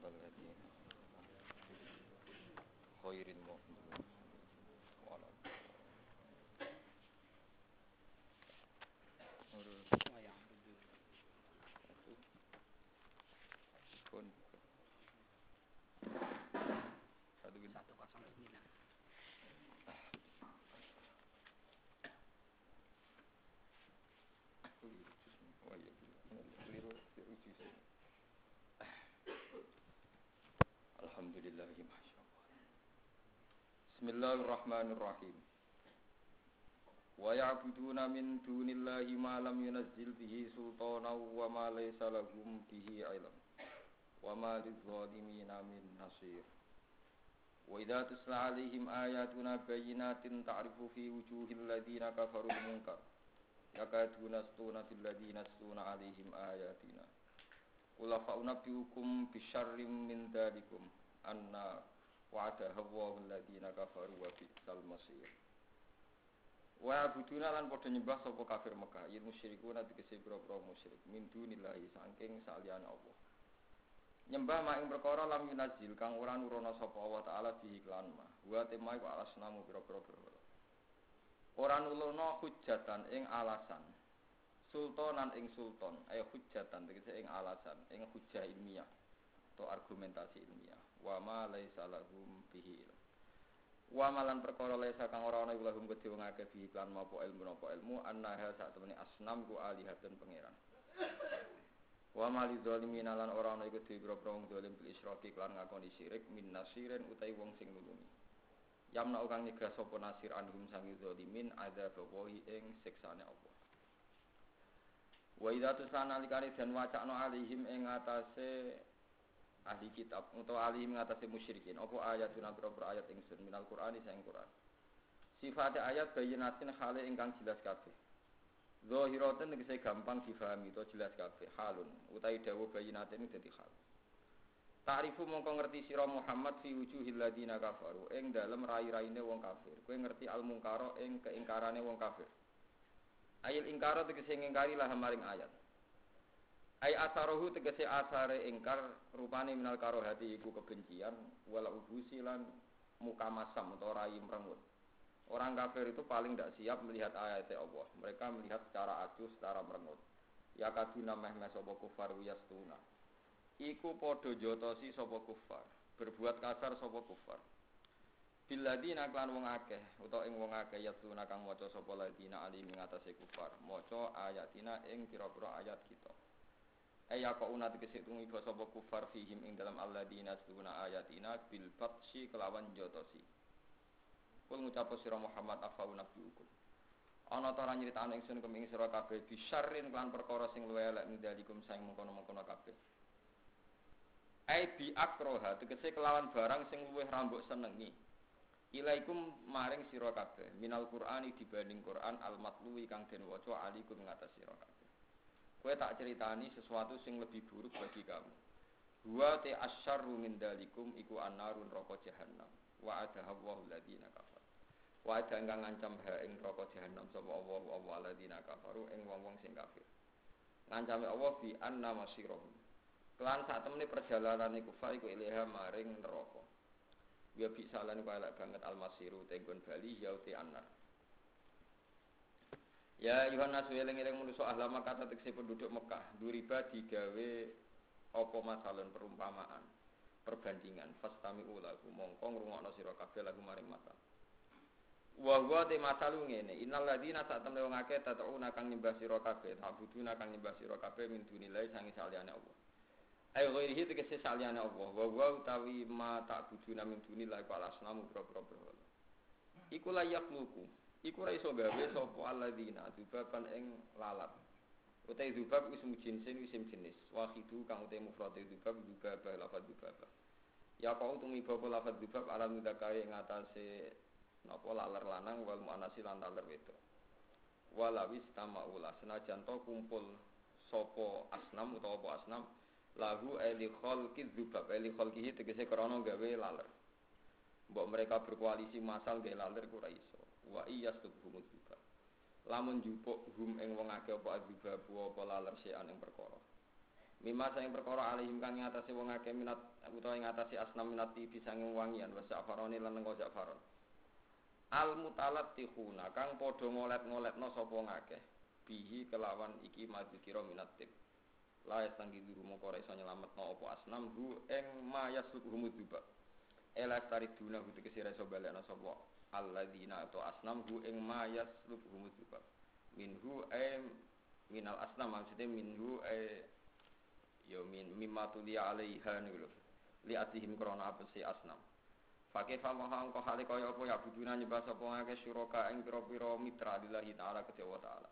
صراط الذين خير المغضوب Alhamdulillah masya Allah Bismillahirrahmanirrahim wa ya'buduna min dunillahi ma lam yunazzil bihi sultana wa ma laysa lahum bihi ilm wa ma lidh-dhalimina min nasir wa idza tusla 'alaihim ayatuna bayyinatin ta'rifu fi wujuhil ladzina kafaru munkar yakaduna stuna fil ladzina stuna 'alaihim ayatina Qul fa unabbiukum bisyarrim min dzalikum anna wa'ada Allahu alladziina kafaru wa bi'sal masir. Wa abuduna lan padha nyembah sapa kafir Mekah yen musyrikun tegese pira-pira musyrik min dunillahi saking saliyane Allah. Nyembah mak ing perkara lam yunazil kang ora nurono sapa Allah taala bi iklan ma. Wa tema iku alasnamu pira-pira berhala. Ora nulono hujatan ing alasan. Sultanan ing sultan ayo hujatan tegese ing alasan ing hujah ilmiah atau argumentasi ilmiah. Wa ma laisa lahum bihi ilm. Wa malan perkara laisa kang ora ana lahum kedhe wong akeh bihi lan mapo ilmu napa ilmu annaha sak temene asnam ku alihatun pangeran. Wa mali zalimin lan ora ana iku dhewe boro wong zalim bil isyraki lan ngakoni syirik min nasirin utai wong sing nulungi. Yamna kang nyegah sapa nasir anhum sangi zalimin ada bawahi ing siksane Allah. Wa idza tusana likane dan wacana alihim ing atase ahli kitab utawa alihim ing atase musyrikin apa ayatuna berapa ayat ingsun minal Qur'ani sang Qur'an. Sifat ayat bayinatin hale ingkang jelas kabeh. Zahiratan tegese gampang difahami to jelas kabeh halun utawi dawuh bayinatin dadi hal. Ta'rifu mongko ngerti sira Muhammad fi wujuhil ladina kafaru ing dalem rai-raine wong kafir. Kowe ngerti al mungkara ing keingkarane wong kafir. Ayil ingkara tegese ngingkari lah maring ayat. Ay asarohu tegese asare ingkar rupane minal karohati iku kebencian wala ubusi lan muka masam atau rai merengut. Orang kafir itu paling tidak siap melihat ayat Allah. Mereka melihat secara acuh, secara merengut. Ya kaduna meh meh sapa kufar wiyastuna. Iku padha jotosi sapa kufar. Berbuat kasar sapa kufar. Biladina klan wong akeh utawa ing wong akeh yatsuna kang maca sapa ladina alim ing atase kufar maca ayatina ing pira-pira ayat kita Aya kok una tegese tumiba sapa kufar fihim ing dalam alladina tuna ayatina bil batsi kelawan jotosi. Kul ngucap sira Muhammad afau nabiukum Ana ta ora nyritakne ingsun keming sira kabeh bisyarrin klan perkara sing luwih elek ndalikum saing mengkono-mengkono kabeh. Ai bi akroha tegese kelawan barang sing luwih rambut senengi. Ilaikum maring sira kabeh minal Qur'ani dibanding Qur'an al matluwi kang den waca alikum ngatas sira. Kowe tak ceritani sesuatu sing lebih buruk bagi kamu. Wa te asyarru min dalikum iku annarun roko jahannam. Wa adaha Allahu ladina kafar. Wa ada ingkang ngancam ha ing roko jahannam sapa Allah wa Allah ladina kafaru ing wong-wong sing kafir. Ngancame Allah bi anna masirahum. Kelan sak temene perjalanan iku fa iku ilaha maring neraka. Ya bisa lan kaya banget almasiru tenggon Bali ya uti anar. Ya Yohanes eling-eling manusa ahlama kata tekse penduduk Mekah, duriba digawe apa masalun perumpamaan, perbandingan fastami ulaku mongko ngrungokno sira kabeh lagu maring mata. Wa huwa te masalu ngene, innal ladina sak temne wong akeh tatauna kang nyembah sira kabeh, tabuduna kang nyembah sira kabeh min dunilai sangi saliyane Allah. Ayo ghairihi tegese saliyane Allah. Wa wa utawi ma tak bujuna min duni la iku alasnamu boro-boro berhala. Iku la yakhluqu. Iku ra iso gawe sapa alladzina dubaban ing lalat. Utai dubab ismu jinsin isim jenis. Wahidu kang utai mufrad dubab dubab lafad dubab. Ya kau tumi bapa lafad dubab alam mudakari ing atase napa laler lanang wal muannasi lan laler wedok. Walawis tamaula senajan to kumpul sapa asnam utawa apa asnam lahu eli khalqi dzubab eli khalqihi tegese krana gawe laler mbok mereka berkoalisi masal gawe laler ora iso wa iyas tubhum dzubab lamun jupuk hum ing wong akeh apa dzubab apa laler sean ing perkara Mima sayang perkara alihim kang ngatasi wong akeh minat utawa ngatasi asnam minat tibi sanging wangian wa zafaroni lan nggo zafaron. Al mutalat tihuna kang padha ngolet-ngoletno sapa ngakeh bihi kelawan iki madzikira minat tib. La yastangi duru mongko ora iso nyelametno apa asnam hu ing mayas hukum duba. Ela tariduna hu tegese iso balekno sapa alladzina atau asnam hu ing mayas hukum duba. Minhu ay minal asnam maksudnya minhu ay ya min mimma tulia alaiha niku lho li atihim krana apa si asnam Pakai fama hang kau hale kaya apa ya buduna nyembah sapa ngake syuraka ing pira-pira mitra lillahi taala ke Jawa taala.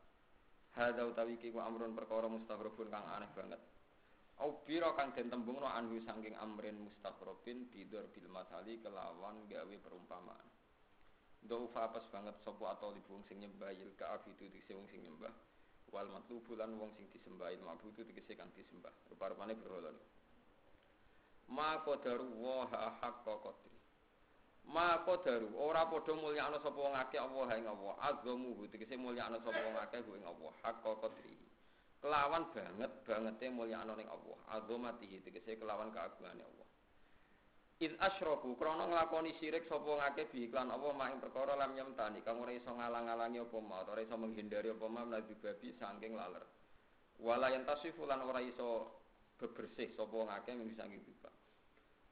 Hadza utawi ki ku amrun perkara mustaghrabun kang aneh banget. Au biro kang den tembungno anhu saking amrin mustaghrabin bidur bil masali kelawan gawe perumpamaan. Do pas banget sapa atau libung sing nyembah yil ka afidu dise wong sing nyembah. Wal matlubu lan wong sing disembah il mabudu tegese kang disembah. Rupa-rupane berhala ma qadaru wa haqqa qadri. Ma qadaru ora padha mulyakno sapa wong akeh Allah ing Allah. Azamuhu tegese mulyakno sapa wong akeh ing Allah. Haqqa qadri. Kelawan banget bangete mulyakno ning Allah. Azamatihi tegese kelawan keagungane Allah Id asyraku krana nglakoni syirik sapa ngake bi iklan apa mak perkara lam yamtani kang ora iso ngalang-alangi apa ma ora iso menghindari apa ma menawi babi saking laler. Wala yen tasifu lan ora iso bebersih sapa ngake ing saking bipa.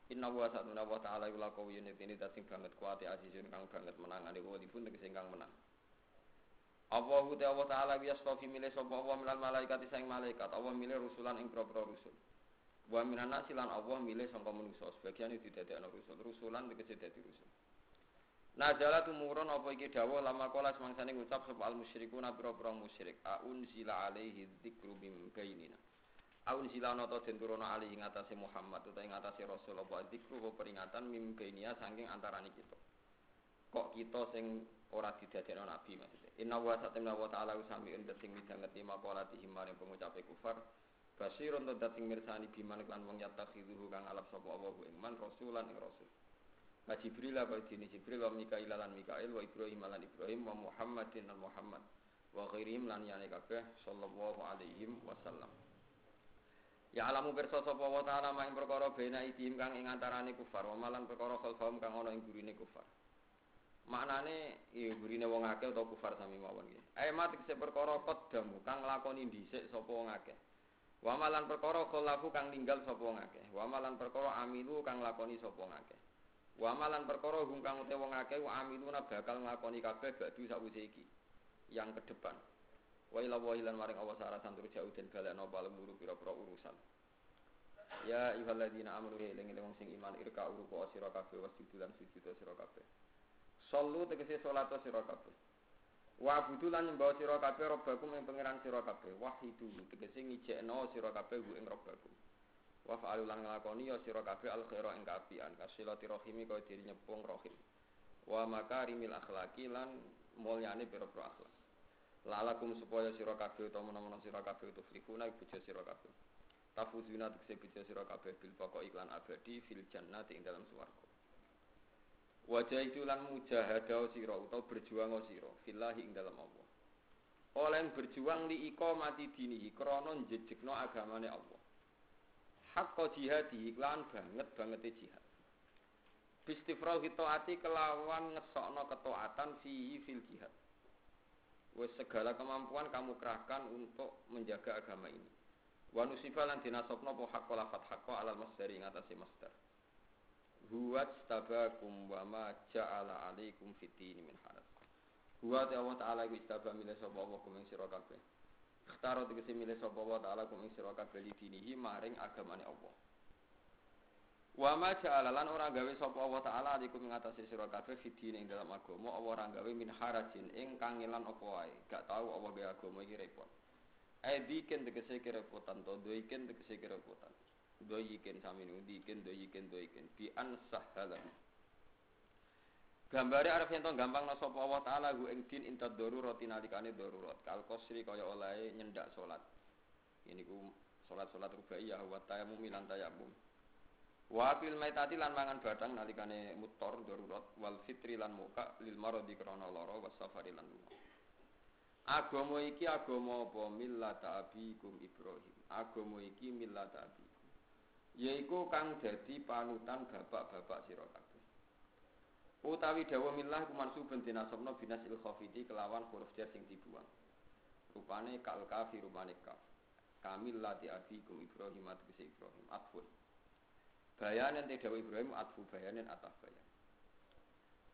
Inna wa satuna wa ta'ala iku lakawu yen ini sing banget kuwate azizun kang banget menangane wa dipun tegese kang menang. Allahu ta'ala ta'ala yastafi milih sapa wa minal malaikat sing malaikat Allah milih rusulan ing propro rusul. Wa minan nasi lan Allah milih sangka manusa sebagian itu didadekno rusul. Rusulan tegese dadi rusul. Najala tumurun apa iki dawuh lama kala semangsane ngucap sapa al musyrikun pira-pira musyrik. Aun sila alaihi dzikru bim bainina. Aun sila ana ta den atase Muhammad utawa ing atase Rasul apa dzikru peringatan mim bainia saking antarane kita. Kok kita sing ora didadekno nabi maksudnya. Inna wa satamna wa ta'ala usamiun sing midhanget lima qala maring pengucape kufar. Basirun to dating mirsani biman lan wong yatakhiduhu kang alap sapa Allah ing man rasulan ing rasul. Wa Jibril apa dini Jibril wa Mikail lan Mikail wa Ibrahim lan Ibrahim wa Muhammadin lan Muhammad wa ghairihim lan yani kabeh sallallahu alaihi wasallam. Ya alamu pirsa sapa wa ta'ala maing perkara bena idim kang ing antarane kufar wa malan perkara khalfahum kang ana ing gurine kufar. Maknane ya gurine wong akeh utawa kufar sami mawon nggih. Ae mati perkara qaddamu kang lakoni dhisik sapa wong akeh. Wa malan perkara kholafu kang ninggal sapa ngakeh. Wa malan perkara amilu kang lakoni sapa ngakeh. Wa malan perkara hum kang ute wong akeh wa amiluna bakal nglakoni kabeh badu sakwise iki. Yang ke depan. Wa ila wa ilan maring Allah sara santur jauh den balekno palemuru pira-pira urusan. Ya ayyuhalladzina amanu eling eling sing iman irka uruku sira kabeh wasjudu lan sujud sira kabeh. Sallu tegese salat sira kabeh. Wa budu lan nyembah sira kabeh robbakum ing pangeran sira kabeh. Wahidu tegese ngijekno sira kabeh ing robbakum. Wa fa'alu lan nglakoni ya sira kabeh al khaira ing kaapian. Kasilati rahimi kaya diri nyepung rahim. Wa makarimil akhlaqi lan mulyane pira-pira akhlak. Lalakum supaya sira kabeh utawa menawa sira kabeh tuflihuna bojo sira kabeh. Tafuzuna tegese bojo sira kabeh bil pokok iklan abadi fil jannati ing dalam swarga. Wajah itu lan mujahadah sira utawa berjuang sira fillahi ing dalam Allah. Oleh berjuang li mati dinihi krana njejekno agamane Allah. Hakka jihad iklan banget banget jihad. Bistifrau ati kelawan ngesokno ketaatan fi fil jihad. Wes segala kemampuan kamu kerahkan untuk menjaga agama ini. Wa nusifa lan dinasabna apa hakka lafat hakka alal masdari masdar huwa tabakum wa ma ja'ala alaikum fitini min haraj. Huwa ta Allah taala iku istaba mile sapa Allah kuming sira kabeh. Ikhtaro tegese mile sapa Allah taala kuming sira kabeh dinihi maring agamane Allah. Wa ma ja'ala lan ora gawe sapa Allah taala alaikum ing atase sira kabeh fitini ing dalam agama Allah ora gawe min harajin ing kangelan apa wae. Gak tau Allah gawe agama iki repot. Ai bikin tegese kerepotan to tegese kerepotan doyikin saminu dikin doyikin doyikin. Bi ansah halam Gambare arep yen gampang nang sapa Allah taala hu ing din intad darurat nalikane darurat kal qasri kaya olahe nyendak salat. Ini ku salat-salat rubaiyah wa tayammum lan tayammum. Wa fil maitati lan mangan badang nalikane mutor darurat wal fitri lan muka lil maradi krana lara was safari lan lunga Agama iki agama apa? Millata abikum Ibrahim. Agama iki millata abikum. Yaiku kang dadi panutan bapak-bapak sira kabeh. Utawi dawa millah ku mansubun dinasabna binasil khafidi kelawan huruf jar sing dibuang. Rupane kal kafir rupane kaf. Kamil lati abikum Ibrahim atbise Ibrahim atfun. Bayanan te dawa Ibrahim atfu bayanan ataf bayan.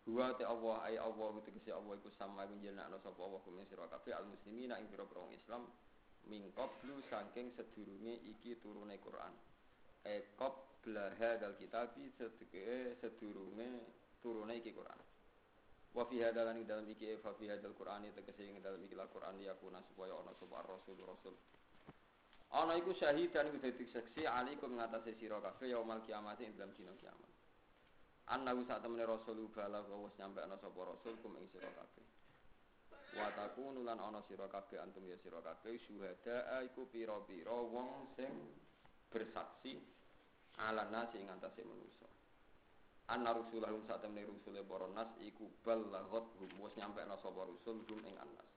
Huwa te Allah ay Allah tegese Allah iku sama njenakno sapa Allah kuwi sira kabeh al muslimina ing pira-pira Islam min qablu saking sedurunge iki turune Quran. E qabla hadzal kitabi sedeke sedurunge turune iki Quran. Wa fi hadzal lan dalam iki fa fi hadzal Qur'ani tegese ing dalam iki Al-Qur'an ya kuna supaya ana sapa rasul rasul. Ana iku syahid dan iku dadi saksi alaikum ngatasé sira kabeh yaumul kiamat ing dalam dina kiamat. Annahu sak temene rasul bala wis nyampe ana sapa rasul kum ing sira kabeh. Wa takunu lan ana sira kabeh antum ya sira kabeh syuhada iku pira-pira wong sing bersaksi ala nasi ing antase manusa. Anna rusulahum sak temene rusule para nas iku balaghat hum wis nyampe sapa rusul hum ing annas.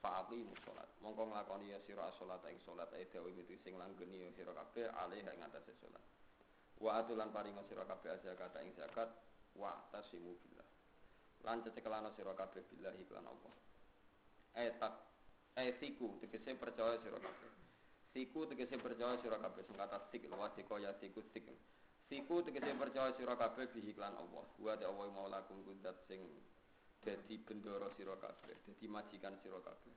Fa'ati musolat. Mongko nglakoni ya sira salat ing salat ae dewe sing langgeni ya sira kabeh alih ing antase salat. Wa atulan paringa sira kabeh zakat ing zakat wa tasimu billah. Lan cecekelana sira kabeh billahi lan Allah. Etak etiku tegese percaya sira kabeh. Siku tegese percaya sira kabeh sing kata sik wa diko ya siku sik. Siku tegese percaya sira kabeh bihi lan Allah. Wa ta Allah maulakum kudat sing dadi bendoro sira kabeh, dadi majikan sira kabeh.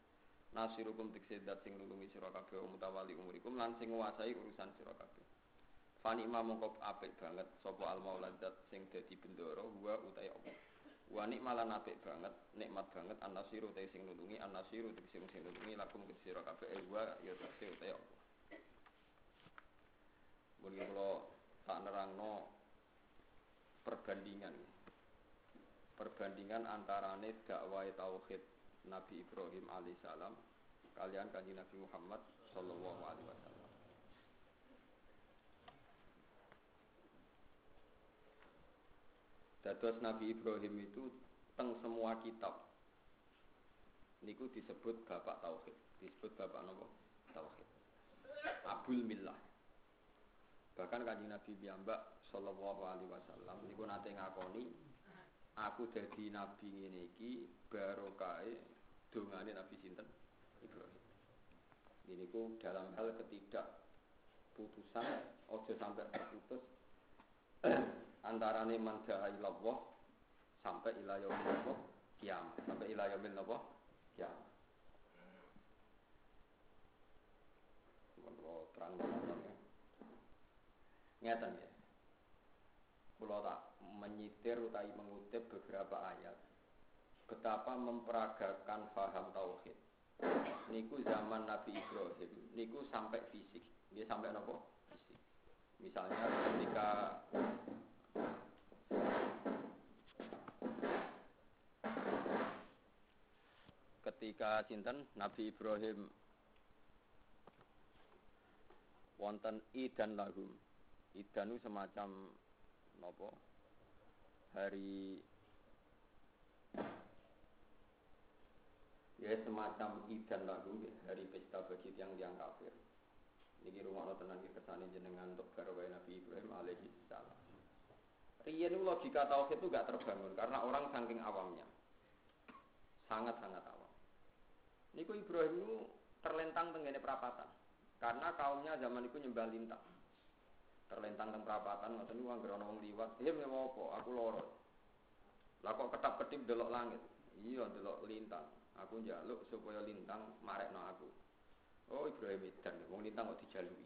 Nasirukum tegese dat sing nulungi sira kabeh mutawali umurikum lan sing nguasai urusan sira kabeh. Fani mongko apik banget sapa al mauladat sing dadi bendoro wa utai Allah. Wa nikmalan apik banget, nikmat banget an-nasiru te sing nulungi, an-nasiru te sing sing nulungi lakum ke sira kabeh eh, wa ya te utai Allah. Mungkin kalau tak nerangno perbandingan perbandingan antarane dakwah tauhid Nabi Ibrahim alaihissalam kalian kanji Nabi Muhammad sallallahu alaihi wasallam. Dados Nabi Ibrahim itu teng semua kitab niku disebut bapak tauhid, disebut bapak nopo tauhid. Abul Millah. Bahkan kanjeng Nabi Biyambak sallallahu alaihi wasallam niku nate ngakoni aku dadi nabi ngene iki barokahe dongane Nabi sinten Ibrahim. Ini ku dalam hal ketidak putusan ojo sampai terputus antarane man da'a ilallah sampai ila yaumil kiamat sampai ila yaumil kiamat. Kalau terang terang ya. Ya. Kalau tak menyitir utai mengutip beberapa ayat. Betapa memperagakan faham tauhid. Niku zaman Nabi Ibrahim niku sampai fisik. Dia sampai nopo misalnya ketika ketika sinten Nabi Ibrahim wonten idan lahum. Idan itu semacam nopo hari ya semacam idan lahum hari pesta bagi tiang tiang kafir. Niki rumah tenan iki kersane jenengan untuk garwa Nabi Ibrahim alaihi salam. Riyen logika tauhid itu gak terbangun karena orang saking awamnya. Sangat-sangat awam. Niku Ibrahim itu terlentang tenggene perapatan. Karena kaumnya zaman itu nyembah lintang. Terlentang teng perapatan ngoten niku anggere ana liwat, "Eh mewo apa? Aku loro." Lah ketap-ketip delok langit. Iya delok lintang. Aku njaluk supaya lintang marekno aku. Oh Ibrahim edan, wong lintang kok dijalui.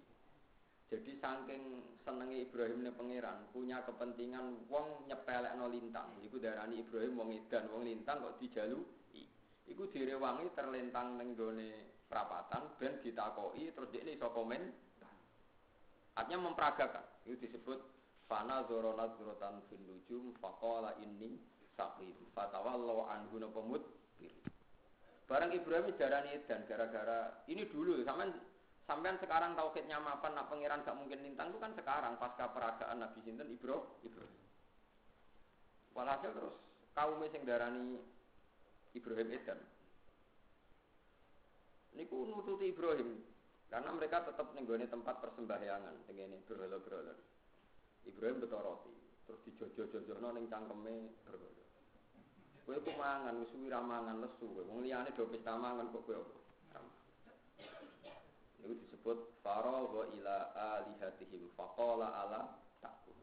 Jadi saking senenge Ibrahim ne pangeran, punya kepentingan wong nyepelekno lintang. Iku darani Ibrahim wong edan, wong lintang kok dijalui. Iku direwangi terlentang ning gone perapatan ben ditakoki terus dia iso komen. Artinya memperagakan. Itu disebut fana zorona zorotan fil nujum faqala inni saqim. Fatawallahu anhu pemut. Barang Ibrahim darani dan gara-gara ini dulu sampean sampean sekarang tauhidnya mapan nak pangeran gak mungkin lintang itu kan sekarang pasca peragaan Nabi sinten Ibro Ibrahim. Walhasil terus kaum sing darani Ibrahim Edan. niku nututi Ibrahim. Karena mereka tetap nenggone tempat persembahyangan, ini berhala-berhala. Ibrahim betul roti, terus dijojo-jojono ning cangkeme berhala. Kowe ku mangan wis suwi mangan lesu kowe. Wong liyane do pesta mangan kok kowe Itu disebut faragha ila alihatihim faqala ala takun.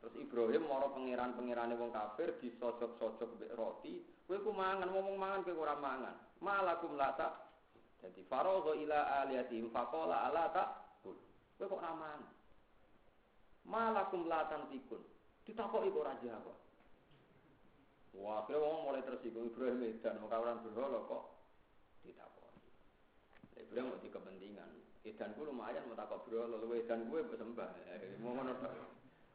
Terus Ibrahim moro pangeran-pangerane wong kafir disojok-sojok mbek roti, kowe ku mangan ngomong mangan kowe ora mangan. Malakum la jadi faragha ila aliyatim faqala ala ta'kul. Kowe kok raman. Malakum la tantikun. Ditakoki kok ora jawab. Wah, kira wong mulai tersinggung Ibrahim Edan, muka orang berhala kok ditakoki. Ibrahim mau kepentingan. Edan gue lumayan mau takok berhala, lu Edan gue bersembah. Eh, mau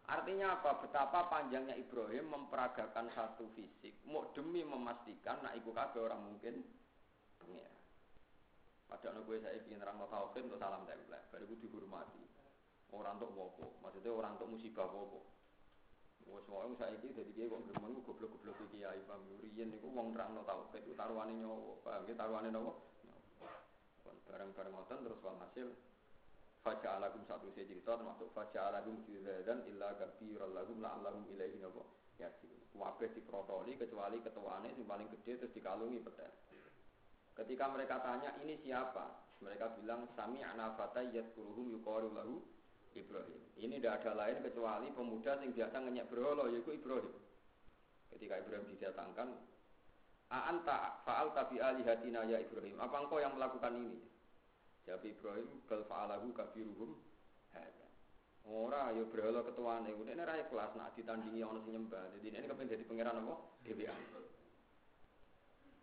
Artinya apa? Betapa panjangnya Ibrahim memperagakan satu fisik, mau demi memastikan nak iku kabeh orang mungkin pengira. Padahal gue saya ingin terang tauhid untuk salam template, baru gue dihormati. Orang untuk wopo, maksudnya orang untuk musibah wopo. Wes wae saya iki dadi kiai kok gremeng goblok-goblok iki kiai paham riyen niku wong nerangno tauhid itu taruhane nyawa, paham nggih taruhane napa? Bareng-bareng ngoten terus walhasil faja'alakum satu saya cerita termasuk faja'alakum dan illa kabiral lahum la'allahum ilaihi napa? Ya sih. Kabeh diprotoli kecuali ketuane sing paling gede terus dikalungi petel. Ketika mereka tanya ini siapa? Mereka bilang sami anafata yadkuruhum yuqaru lahu Ibrahim. Ini tidak ada lain kecuali pemuda yang biasa ngenyek berhala yaitu Ibrahim. Ketika Ibrahim didatangkan, A'anta fa'al tabi alihatina ya Ibrahim. Apa engkau yang melakukan ini? Jawab Ibrahim, bal fa'alahu kabiruhum hada. Ora ya berhala ketuane, ini ra kelas nak ditandingi ana sing nyembah. Jadi ini kepengen jadi pangeran apa? Dewan.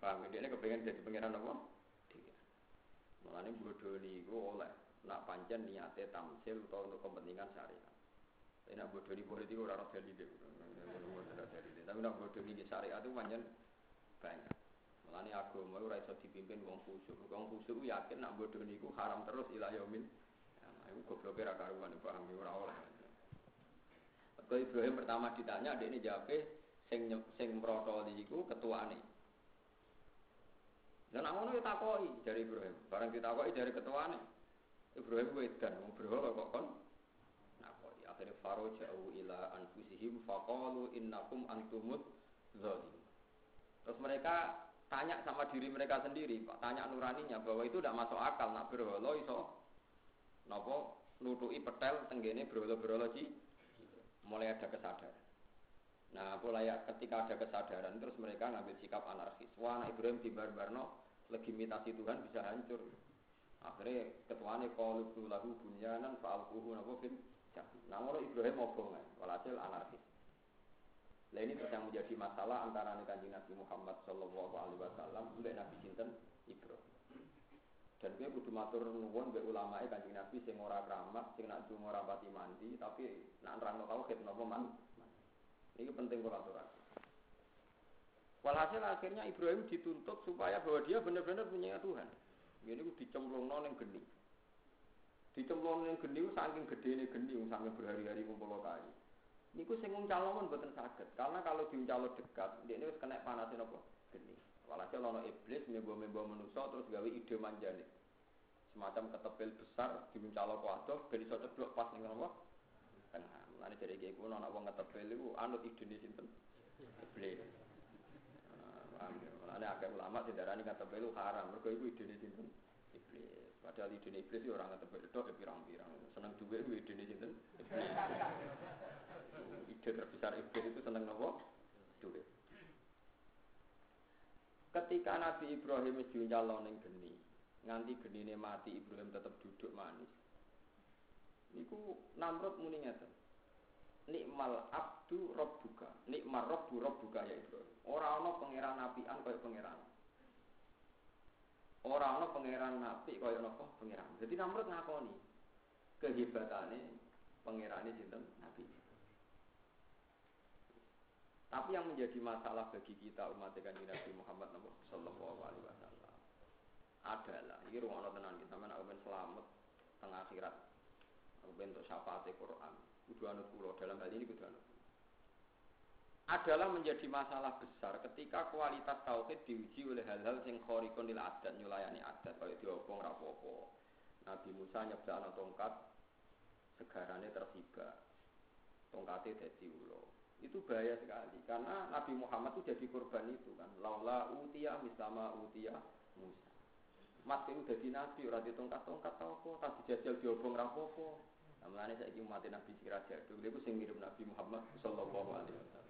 Paham? Ini kepengen jadi pangeran apa? Ini bodoh nih, gue oleh nak pancen niatnya tamsil atau untuk kepentingan syariat. Tapi nak bodoh nih politik orang orang dari dia, tapi nak bodoh nih syariat itu pancen banyak. Malah ini agama itu rasa dipimpin wong kusuk. Wong kusuk yakin nak bodoh nih haram terus ilah yamin. Nah, itu gobloknya raka karuan paham ya orang oleh. Kalau Ibrahim pertama ditanya, dia ini jawabnya sing sing protol iku ketuane. Dan ngono ya takoi dari Ibrahim. Barang ditakoi dari ketuane. Ibrahim dan mau berhala kok kon nakoi. Akhirnya Faro jauh ila anfusihim faqalu innakum antumut zalim. Terus mereka tanya sama diri mereka sendiri, Pak, tanya nuraninya bahwa itu tidak masuk akal nak berhala iso napa nutui petel tenggene berhala-berhala ci mulai ada kesadaran. Nah, mulai ketika ada kesadaran terus mereka ngambil sikap anarkis. Wah, anak Ibrahim di Barbarno legitimasi Tuhan bisa hancur. Akhirnya ketuanya kalau lagu bunyanan fa'alkuhu napa fil Nah, Ibrahim obongan, walhasil anarkis. Nah ini terus yang menjadi masalah antara kanjeng Nabi Muhammad Shallallahu Alaihi Wasallam dan Nabi Sinten Ibrahim. Dan dia kudu matur nuwun be ulama e kanjeng Nabi sing ora keramat, sing nak dungo ora pati mandi, tapi nak nerangno tauhid man. Ini penting kula aturaken. Walhasil akhirnya Ibrahim dituntut supaya bahwa dia benar-benar punya Tuhan. Ini nong yang geni. Dicemplung yang geni, saking gede ini geni, sampai berhari-hari kumpul. Ini ku sing calon buatan sakit, karena kalau diuncalo dekat, dia ini kena panasin apa? Geni. Walhasil ono iblis, membawa-membawa manusia, terus gawe ide manjane. Semacam ketepil besar, diuncalo kuadoh, jadi so ceblok pas nih apa? Tengah. Mulane jadi kayak gue, anak wong ketepil itu anut ide ini sinten. Iblis. Mulane akeh ulama sing darani kata belu haram, mergo iku idene sinten? Iblis. Padahal idene iblis ya ora ngata belu tok ya pirang-pirang. Seneng duwe kuwi idene sinten? Ide terbesar iblis itu seneng nopo? Duwe. Ketika Nabi Ibrahim wis diuncalon ning geni, nganti genine mati Ibrahim tetap duduk manis. Niku Namrud muni ngeten nikmal abdu rabbuka. Nikmal rabbu rabbuka ya Ibrahim. Ora ana pangeran nabian kaya pangeran. Ora ana pangeran nabi kaya napa? Pangeran. Jadi Namrud ngakoni. Kehebatane pangerane sinten? Nabi. Tapi yang menjadi masalah bagi kita umat kanjeng Nabi Muhammad sallallahu alaihi wasallam. Adalah ini ruang tenan kita mana akan selamat tengah akhirat. Aku bentuk syafaat Quran kudu anut dalam hal ini kudu anut adalah menjadi masalah besar ketika kualitas tauhid diuji oleh hal-hal sing khorikun lil adat nyulayani adat kayak diobong rapopo Nabi Musa nyebdakno tongkat segarane tersibak tongkatnya jadi ulo itu bahaya sekali karena Nabi Muhammad itu jadi korban itu kan. Laula utia misalnya utia Musa. Mas itu jadi nabi ora tongkat-tongkat tau apa tak dijajal diobong nah, mulane saiki umat Nabi sira jadul itu sing mirip Nabi Muhammad sallallahu alaihi wasallam?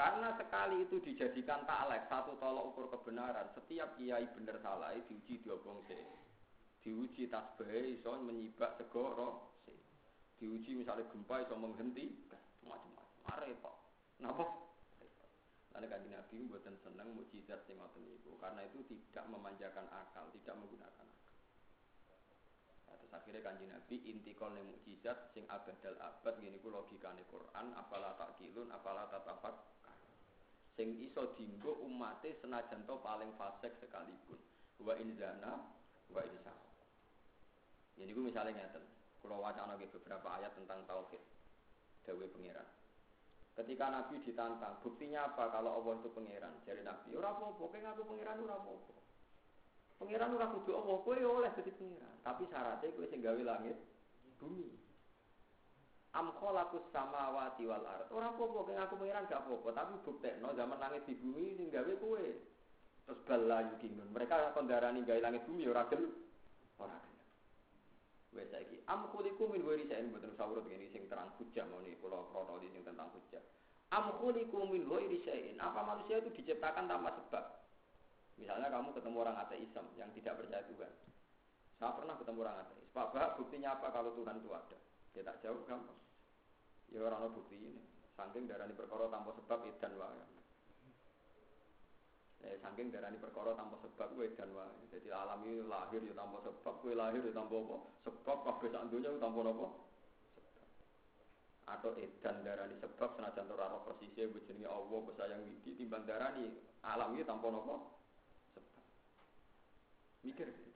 Karena sekali itu dijadikan taklek satu tolok ukur kebenaran, setiap kiai bener salah diuji diobong se. Diuji tasbih iso menyibak segoro se. Diuji misalnya gempa iso menghenti macam-macam. Mare kok. Napa? Lalu kan Nabi buatan seneng mujizat sing ngoten niku karena itu tidak memanjakan akal, tidak menggunakan akal. Terus akhirnya kanji Nabi intikal nih mukjizat sing abadal abad gini ku logikane Quran apalah takilun apalah tatafak. Sing iso dinggo umate senajan to paling fasik sekalipun. Wa inzana wa insa ini ku misalnya ngeten. Kalau wacana beberapa ayat tentang tauhid. Dawe pangeran. Ketika Nabi ditantang buktinya apa kalau Allah itu pangeran? Jadi Nabi ora apa-apa ngaku pangeran ora apa-apa. Pengiran ora kudu Allah, kowe ya oleh dadi pengiran. Tapi syaratnya kowe sing gawe langit, bumi. Am khalaqus samawati wal ard. Ora apa-apa aku pengiran gak apa-apa, tapi buktekno zaman langit di bumi sing gawe kowe. Terus bala yukinun. Mereka kondarani gawe langit bumi ora gelem. Ora gelem. Wes saiki am khuliqu min ghairi shay'in mboten sawurut ngene sing terang hujah mau nih kula krono sing tentang hujah. Am khuliqu min ghairi shay'in. Apa manusia itu diciptakan tanpa sebab? Misalnya kamu ketemu orang ateism yang tidak percaya Tuhan. Saya pernah ketemu orang ateis. Pak Bah, buktinya apa kalau Tuhan itu ada? Dia tak jauh gampang. Ya orang bukti ini. Saking darani perkara tanpa sebab edan wae. Eh, saking darani perkara tanpa sebab gue edan wae. Jadi alam ini lahir ya tanpa sebab, gue lahir ya tanpa apa? Sebab kabeh sak donya tanpa apa? atau edan darani sebab senajan ora roh persisnya jenenge Allah besayang widi timbang darani alam ini tanpa apa? Mikir.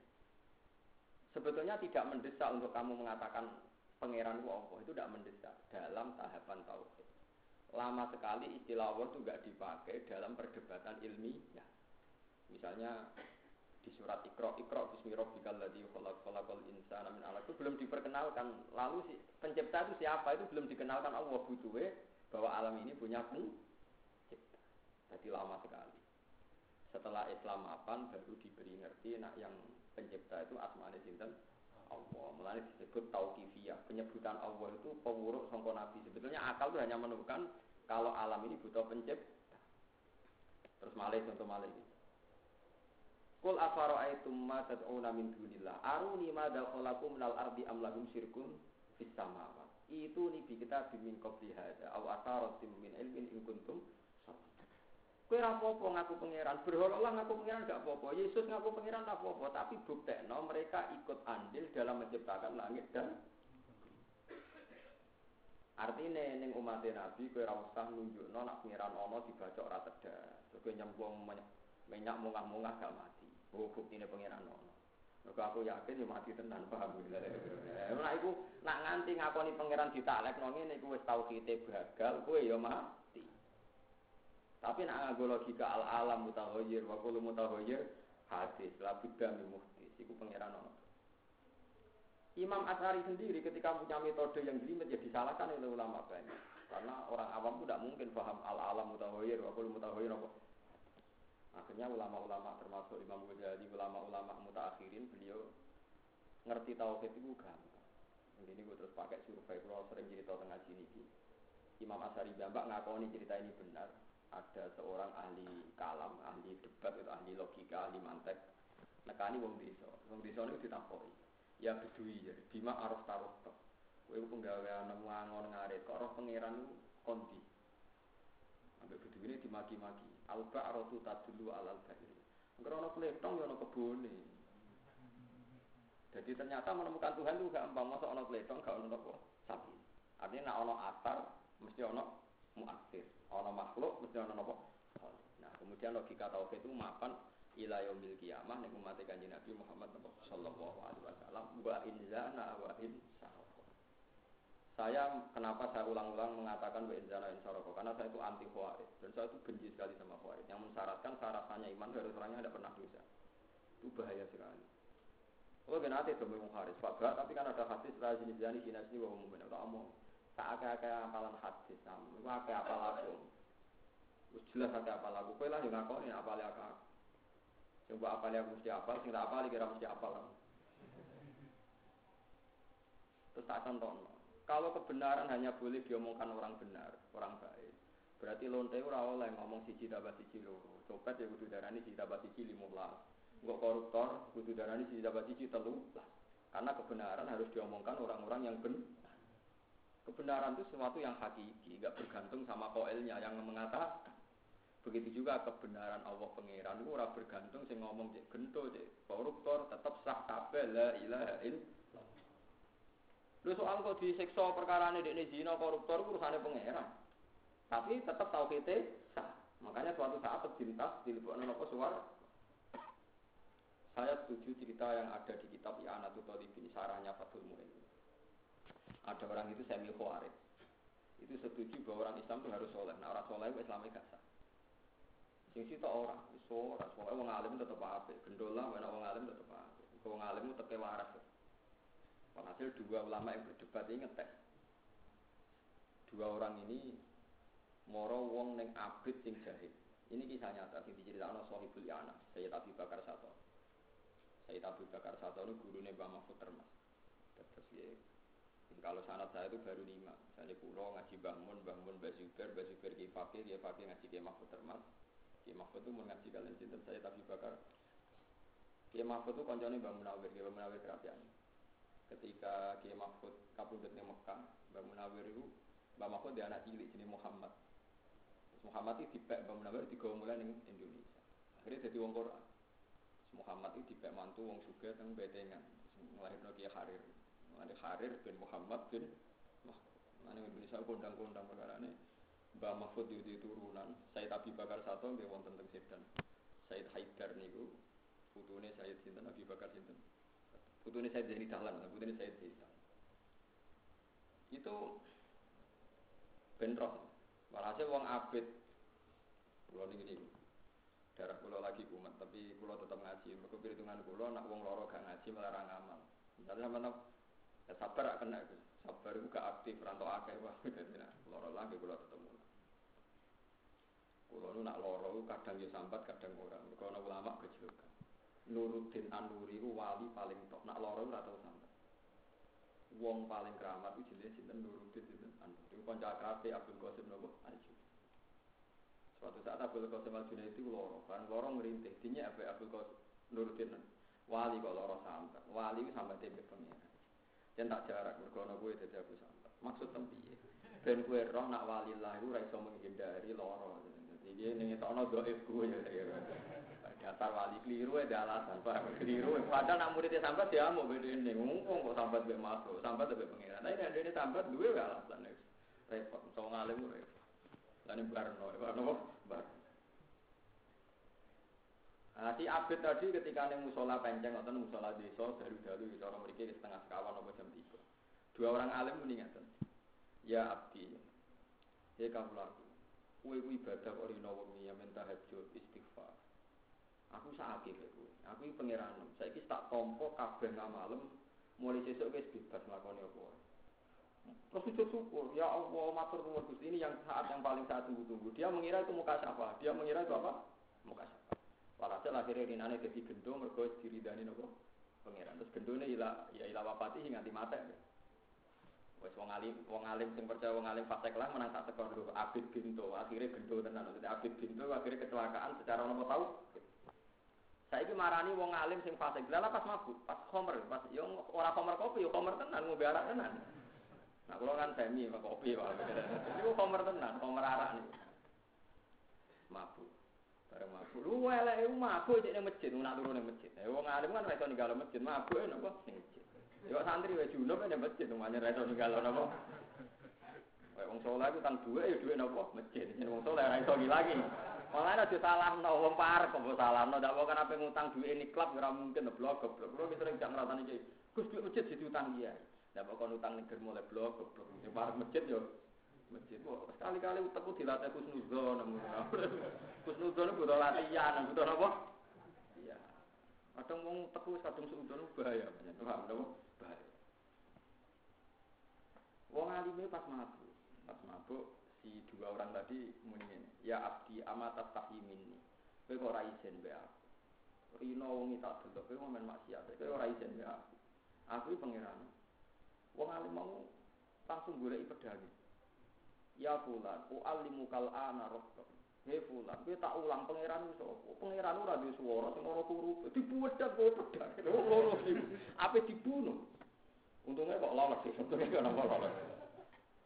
Sebetulnya tidak mendesak untuk kamu mengatakan pangeran Allah itu tidak mendesak dalam tahapan tauhid. Lama sekali istilah Allah itu nggak dipakai dalam perdebatan ilmiah. Misalnya di surat Iqra, Iqra bismillahirrahmanirrahim khalaq khalaqal insana min alaq itu belum diperkenalkan. Lalu si pencipta itu siapa itu belum dikenalkan Allah butuhe bahwa alam ini punya pencipta. Jadi lama sekali. Setelah Islam mapan baru diberi ngerti nak yang pencipta itu asmane sinten Allah. Mulai disebut tauqifiyah. Penyebutan Allah itu penguruk sangka nabi. Sebetulnya akal itu hanya menemukan kalau alam ini butuh pencipta. Terus malih contoh malih ini. Kul afara'aitum ma tad'una min dunillah. Aruni ma khalaqu minal ardi am lahum syirkun fis samawat. Itu nih kita bimin qabli hada aw asaratim min ilmin in kuntum Kue rapopo ngaku pangeran, berhala ngaku pangeran gak apa-apa, Yesus ngaku pangeran gak apa-apa, tapi no mereka ikut andil dalam menciptakan langit dan Artinya neng umat Nabi kue usah nunjuk no nak pangeran ono dibaca ora tedas. Kue nyambung minyak mungah-mungah gak mati. Oh ini pangeran ono. Mergo aku yakin ya mati tenan paham ya. Nah iku nak nganti ngakoni pangeran ditaklek no ngene iku wis tau kite gagal, kowe ya mati. Tapi nak nganggo logika al alam mutaghayyir wa kullu mutaghayyir hadis la budda min muhdis iku pangeran ono. Imam Asari sendiri ketika punya metode yang jelimet ya disalahkan oleh ulama banyak. Karena orang awam tidak mungkin paham al alam mutaghayyir wa kullu mutaghayyir apa. Akhirnya ulama-ulama termasuk Imam Ghazali, ulama-ulama mutaakhirin beliau ngerti tauhid itu gampang. Ini gue terus pakai survei, kalau sering cerita tengah sini. Imam Asari Bambak ngakoni cerita ini benar ada seorang ahli kalam, ahli debat, ahli logika, ahli mantek, nekani wong desa. Wong desa itu ditakoi. Ya bedui ya, bima aruf taruh tok. Kowe penggawean ngangon ngarit, kok roh pangeran kondi. Ambek bedui ini dimaki-maki. Alba arotu tadulu al al bahir. Engko ana pletong ya ana kebone. Jadi ternyata menemukan Tuhan itu gampang, masa ana pletong gak ono apa? Sapi. Artinya nak ono asar mesti ono muakhir. Ono makhluk mesti ono nopo. Nah, kemudian logika tauhid itu mapan ila yaumil kiamah nek umat kanjeng Nabi Muhammad sallallahu alaihi wasallam wa in zana wa in Saya kenapa saya ulang-ulang mengatakan wa inzana insaroko karena saya itu anti khawarij dan saya itu benci sekali sama khawarij yang mensyaratkan syaratnya iman harus orangnya tidak pernah dosa. Itu bahaya sekali. Kalau nanti demi khawarij, Pak tapi kan ada hadis la jenis jani sini wa mu'min atau omong. Tak kayak apalan hadis, itu kayak apal aku. Terus jelas ada apal aku, kue lah yang ngakoni apal aku. Coba apal yang mesti apal, sing tak apal kira mesti apal. Terus tak contoh. Kalau kebenaran hanya boleh diomongkan orang benar, orang baik. Berarti lonte ora oleh ngomong siji tambah siji loro. Copet ya kudu darani siji tambah siji 15. Enggak koruptor kudu darani siji tambah siji 13. Karena kebenaran harus diomongkan orang-orang yang benar. Kebenaran itu sesuatu yang hakiki, enggak bergantung sama koelnya yang mengatakan. Begitu juga kebenaran Allah pangeran itu ora bergantung sing ngomong cek gento cek koruptor tetap sah kabeh la ilaha illallah. Lu soal kok disiksa perkara ini ini zina koruptor urusannya pangeran. Tapi tetap tahu kita sah. Makanya suatu saat terjintas di liburan apa suara. Saya setuju cerita yang ada di kitab I'anatul Talibin sarahnya Fathul Mu'in. Ada orang itu semi khawarij. Itu setuju bahwa orang Islam itu harus soleh. Nah orang soleh itu Islamnya gak sah. Sing situ orang, iso ora, soalnya wong alim tetep apik. Gendola, wong alim tetep apik. Wong alim tetep waras. Walhasil dua ulama yang berdebat ini ngetes. Dua orang ini moro wong neng abid sing jahit. Ini kisah nyata sing diceritakan Sohibul Yana, Saya Abi Bakar Sato. Saya Abi Bakar Sato ini gurunya Mbah Mahfud Termas. Terus ya, kalau sanat saya itu baru lima. Saya pulau ngaji bangun, bangun Bazuber, Bazuber Ki Fakir, ya Fakir ngaji Ki Mahfud Termas. Ki Mahfud itu mengaji kalian cinta saya Abi Bakar. Ki Mahfud itu koncone Mbah Munawir, Mbah Munawir Kerapian ketika Kiai Mahfud kapundhut ning Mekah, Mbak Munawir itu Mbak Mahfud dia anak cilik jenis Muhammad. Muhammad itu dipek Mbak Munawir digawa mulai ning Indonesia. Akhirnya jadi wong Quran. Muhammad itu dipek mantu wong suga teng betengan. Ngelahirno Kiai Harir. Mulane Harir bin Muhammad bin Mahfud. Mulane Indonesia kondang-kondang perkara ini. Mbak Mahfud di turunan. Said Abi Bakar satu nggih wonten teng Sedan. Said Haidar niku putune Said sinten Abi Bakar sinten. Putune saya jadi Dahlan, putune jadi Dahlan. Itu bentrok. Walhasil wong abid pulau ini gini. Darah pulau lagi umat, tapi pulau tetap ngaji. Mereka perhitungan pulau, nak wong loro gak ngaji melarang amal. Misalnya mana ya sabar akan kena. Sabar itu gak aktif, rantau akeh wah. Nah, loro lagi pulau tetap mulai. Pulau nu nak loro kadang ya sambat, kadang orang. Mereka ulama kejauhan. Nuruddin Anuri ku wali paling top. Nak loro ora sampe. Wong paling keramat itu jenis sinten Nuruddin sinten Anuri. Kanca akrabe Abdul Qasim nopo Aljun. Suatu saat Abdul Qasim Aljun itu loro, kan loro ngerintih. Dinya Abdul Qasim Nuruddin wali kok loro sampe. Wali ku sampe tempe pengiran. Dan tak jarak mergo ana kowe dadi aku sampe. Maksud tempiye? Ben kowe roh nak wali lah iku menghindari loro. Jadi dia ning etokno dhaif kowe ya. Dasar wali keliru ada alasan, pak keliru. Padahal nak muridnya sampai dia mau beda ini, ngomong kok sampai be masuk, sampai be pengiran. Nah ini ini sampai dua alasan. Repot, so ngalim repot. Lain barno, barno bar. Nah, si Abid tadi ketika neng musola penceng atau musola desa dalu-dalu orang mereka setengah sekawan atau jam tiga. Dua orang alim meninggalkan. Ya Abdi, ya kamu laku. Kue ibadah orino wengi ya minta hajat istighfar. Aku sakit aku. Aku ini pangeran. Saya ini tak tompo kabeh malam. Mulai sesuk guys bebas melakukan apa. Terus sujud syukur. Ya Allah, matur nuwun Gusti. Ini yang saat yang paling saya tunggu-tunggu. Dia mengira itu muka siapa? Dia mengira itu apa? Muka siapa? Walhasil akhirnya rinane jadi gendong mergo diridani nopo? Pangeran. Terus gendone ila ya ila wapati hingga di mata. Wes wong alim, wong alim sing percaya wong alim fasik lah menang tak tekor dulu. Abid bintu, akhirnya gendong tenan. Abid bintu akhirnya kecelakaan secara nopo tahu. Saiki marani wong alim sing fasik. Lah pas mabuk, pas khomer, pas yo ora khomer kopi, yo khomer tenan, ngombe arak tenan. Nah, kula kan semi kopi wae. Niku khomer tenan, khomer arak niku. Mabuk. Bareng mabuk. Lu eleke mabuk cek ning masjid, nak turu ning masjid. Eh wong alim kan iso ninggal masjid, mabuk napa ning masjid. Yo santri wae junub ning masjid, umane iso ninggal napa. Kayak wong soleh itu tang duwe ya duwe napa masjid. Jeneng wong soleh ora iso. Malah aja salah no wong parek kok salah no ndak kan ape ngutang duit ini klub ora mungkin blok goblok. Kulo wis sering jak ngrasani iki. Gus duit masjid jadi utang dia. Lah kok utang ning mulai blok goblok. Masjid yo masjid. Kok sekali-kali utekku dilatih kusnuzon namun. Kusnuzon butuh latihan, butuh apa? Iya. Kadang wong teku kadung seudon bahaya banyak. Paham napa? Bahaya. Wong alime pas mabuk, pas mabuk si dua orang tadi muni ya abdi amat tahi minni. Kowe kok ora isin be aku. Rino wong tak delok kowe men maksiat. Kowe ora isin be aku. Aku pangeran. Wong alim mau langsung golek pedang. Ya fulan, u'allimu kal ana rabbak. Fulan, kowe tak ulang pangeran iso. Pangeran ora duwe swara sing ora turu. Dibuwedak kowe pedang. Loro Ape dibunuh. Untungnya kok lolos sih, untungnya kok napa lolos.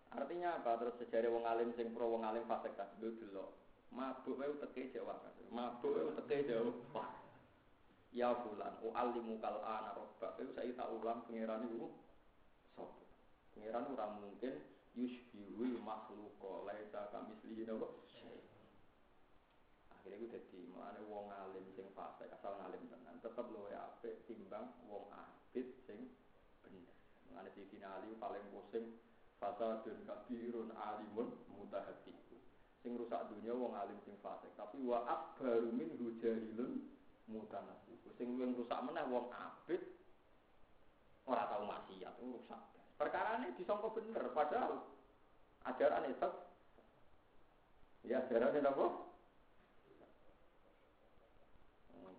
Artinya apa? Terus sejarah wong alim sing pro wong alim fasik tak dulu Mabuk wae uteke Jawa. Mabuk wae uteke Jawa. Ya fulan, u'allimu kal ana rabbak. Saya tak ulang pangeran iku Pengiran ora mungkin yushbihu makhluqa laisa kamislihi napa Akhirnya gue jadi mulane wong alim sing fasik asal ngalim tenan tetep luwe apik timbang wong abid sing bener. Mulane di Ali paling pusing fasadun kabirun alimun mutahatiku. Sing rusak dunia wong alim sing fasik, tapi wa akbaru min hujahilun mutanasiku. Sing luwih rusak meneh wong abid ora tau maksiat rusak. Perkara ini disangka bener, padahal ajaran itu ya ajaran itu apa?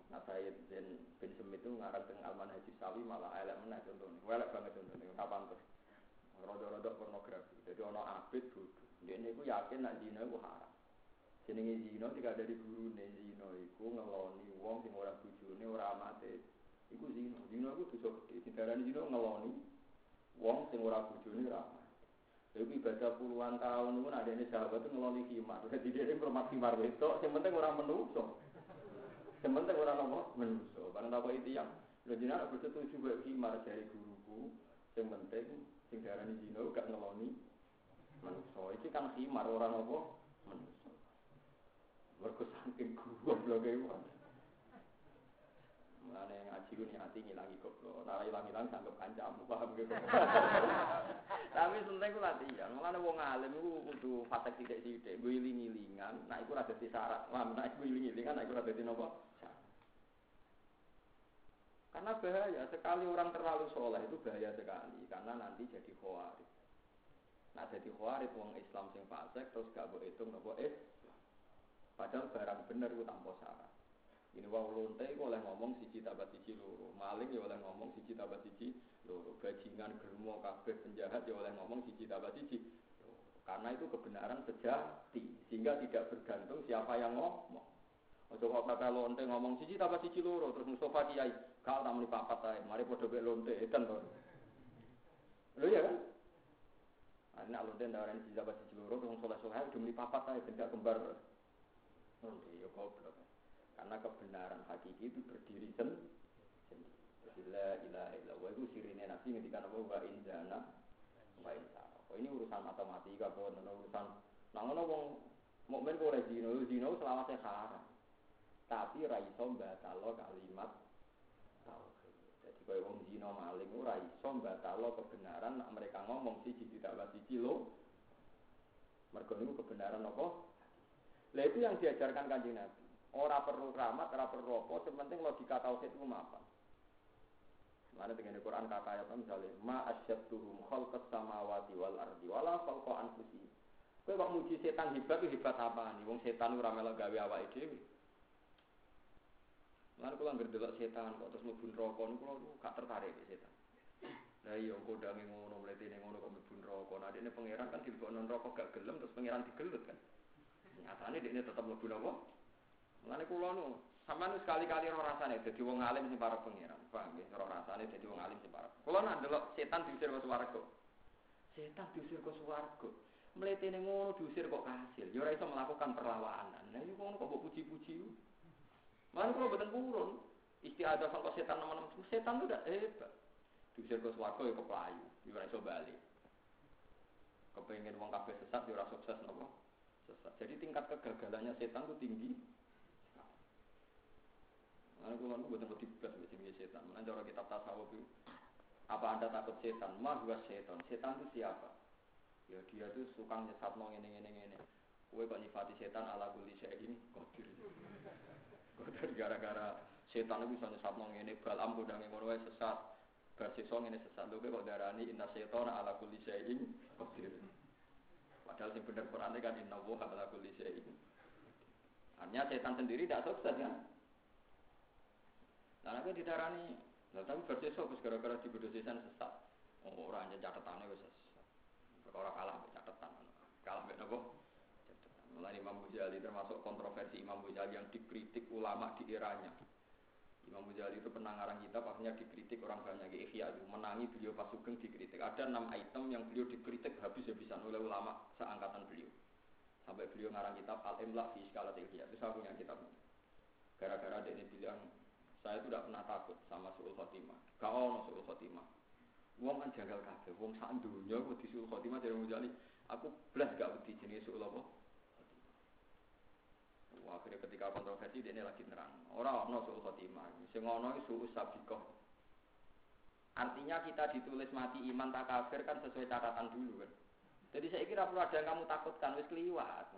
Nah saya bin, bin Semit itu ngarang dengan Alman Haji Sawi malah elek meneh contohnya, elek banget contohnya, kapan tuh? Rodo-rodo pornografi, jadi ono abid duduk, dia ini aku yakin nak zina itu haram. Jenenge zina tidak ada di guru nih zina itu ngeloni wong sing ora bujune ora amate. Iku zina, zina itu dosa gede, didarani zina ngeloni Wong sing ora bojone ora. Iku ibadah puluhan tahun niku ada ini sahabat itu ngeloni khimar. Jadi dia ini hormat khimar itu, yang penting orang menungso. Yang penting orang nopo menungso. Barang apa itu yang Lho jenengan aku setuju bae khimar dari guruku. Yang penting sing diarani dino gak ngeloni menungso. Iki kan khimar orang nopo menungso. Mergo saking goblok e Mulane ngaji ku niati ngilangi goblok. Ora ilang-ilang sanggup kancamu, paham gitu. Tapi penting ku latihan. Mulane wong alim iku kudu fasek sithik-sithik, gue iling-ilingan, nek iku ora dadi syarat. Wah, nek iku iling-ilingan, nek iku ora dadi napa? Karena bahaya sekali orang terlalu soleh itu bahaya sekali karena nanti jadi khawarij. Nah jadi khawarij wong Islam sing fasik terus gak boleh hitung nopo eh. Padahal barang bener itu tanpa syarat. Ini wong lonte iku oleh ngomong siji tambah siji loro. Maling ya oleh ngomong siji tambah siji loro. Bajingan germo kabeh penjahat ya oleh ngomong siji tambah siji. Karena itu kebenaran sejati sehingga tidak bergantung siapa yang ngomong. Ojo kok kata lonte ngomong siji tambah siji loro terus Mustafa kiai kau tak muni papat ae. Mari padha mek lonte edan to. Lho ya kan? Anak lonte ndaran siji tambah siji loro terus soleh-soleh udah muni papat ae benda kembar. Lonte ya goblok. Karena kebenaran hakiki itu berdiri sendiri. La ilaha illallah itu sirine Nabi ngendikan apa wa inzana wa insana. Oh ini urusan matematika, bukan urusan nang ngono wong mukmin boleh zina, zina selawase haram. Tapi ra iso mbatalo kalimat tauhid. Jadi kaya wong zina maling ora iso mbatalo kebenaran mereka ngomong siji ditambah siji lo. Niku kebenaran apa? Lah itu yang diajarkan kanjeng Nabi. Ora perlu keramat, ora perlu apa, sementing logika tauhid itu apa. Mana dengan Al-Quran kata ayat misalnya, ma asyadduhum khalqas samawati wal ardi wala khalqa anfusi. Kowe kok muji setan hebat hebat apa nih? Wong setan ora melok gawe awake dhewe. Lan kula anggere delok setan kok terus mlebu neraka niku kula gak tertarik di setan. Lah iya kodange ngono mletene ngono kok mlebu neraka. Nah dene pangeran kan dilebokno neraka gak gelem terus pangeran digelut kan. Nyatane dekne tetep mlebu neraka. Mulane kula nu sampean sekali-kali roh rasane dadi wong alim sing para pangeran. Paham nggih? Roh rasane dadi wong alim sing para. Kula nak setan diusir ke swarga. Setan diusir ke swarga. Mletene ngono diusir kok kasil. Ya ora melakukan perlawanan. Nah iki ngono kok mbok puji-puji. Mulane kula boten purun. Istiadah sama setan teman-teman. Setan itu udah hebat. Diusir ke swarga ya keplayu. Ya ora iso balik. Kepengen wong kabeh sesat ya ora sukses napa? Sesat. Jadi tingkat kegagalannya setan itu tinggi. Karena kula nu buatan lebih belas sini setan. Mana cara kitab tasawuf itu Apa anda takut setan? Ma gua setan. Setan itu siapa? Ya dia tuh suka nyesat nong ini ini ini. Kue kok nyifati setan ala guli saya ini kodir. Kodir gara-gara setan itu bisa nyesat nong ini balam budang yang ngono sesat. Bersisong ini sesat. Lu kok darani inna setan ala guli saya ini kodir. Padahal yang benar Quran kan inna woha ala guli saya ini. Artinya setan sendiri tidak sukses ya. Nah, nanti didarani, nah, tapi bersisok gara-gara dibodoh setan sesat. Oh, orang aja catatannya wis Orang kalah catatan. Kalah mbek napa? Mulai Imam Ghazali termasuk kontroversi Imam Ghazali yang dikritik ulama di eranya. Imam Ghazali itu pernah ngarang kitab akhirnya dikritik orang banyak Ihya itu menangi beliau pas sugeng dikritik. Ada enam item yang beliau dikritik habis-habisan oleh ulama seangkatan beliau. Sampai beliau ngarang kitab Al-Imla fi Skala Ihya. Itu saya punya kitab. Gara-gara dia bilang saya itu tidak pernah takut sama suul khotimah. Gak ono suul khotimah. Wong kan janggal kabeh, wong sak dunya kok disuruh khotimah dari Mujali. Aku blas gak wedi jenenge suul apa? Wah, akhirnya ketika kontroversi dia ini lagi nerang. Orang ono suul khotimah, sing ono suul sabiqah. Artinya kita ditulis mati iman tak kafir kan sesuai catatan dulu kan. Jadi saya kira perlu ada yang kamu takutkan, wis keliwat.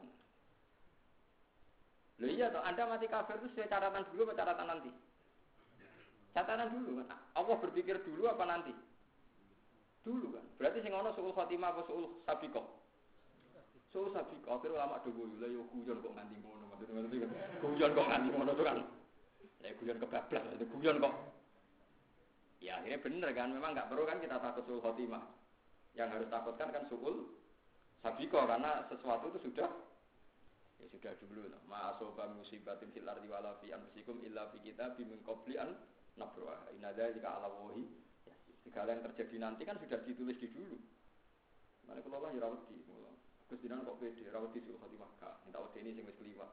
Loh iya toh, Anda mati kafir itu sesuai catatan dulu atau catatan nanti? Catatan dulu kan. Allah berpikir dulu apa nanti? Dulu kan. Berarti sing ana suul khotimah apa suul sabiqah? Suul sabiqah. Akhirnya ulama do yo yo kok nganti ngono. Ngerti kan? Guyon kok nganti ngono tuh kan. Ya guyon kebablas, guyon kok. Ya akhirnya bener kan, memang nggak perlu kan kita takut suul khotimah. Yang harus takutkan kan suul sabiqah karena sesuatu itu sudah ya sudah dulu lah. Ma'asoba musibatin fil ardi wala fi anfusikum illa fi nabruha. Inna dzalika ala wahi Segala yang terjadi nanti kan sudah ditulis di dulu. Mana kalau Allah ya rawat di, Gusti kok pede, rawat di suruh khotimah kak, minta wedi ini sing wis keliwat.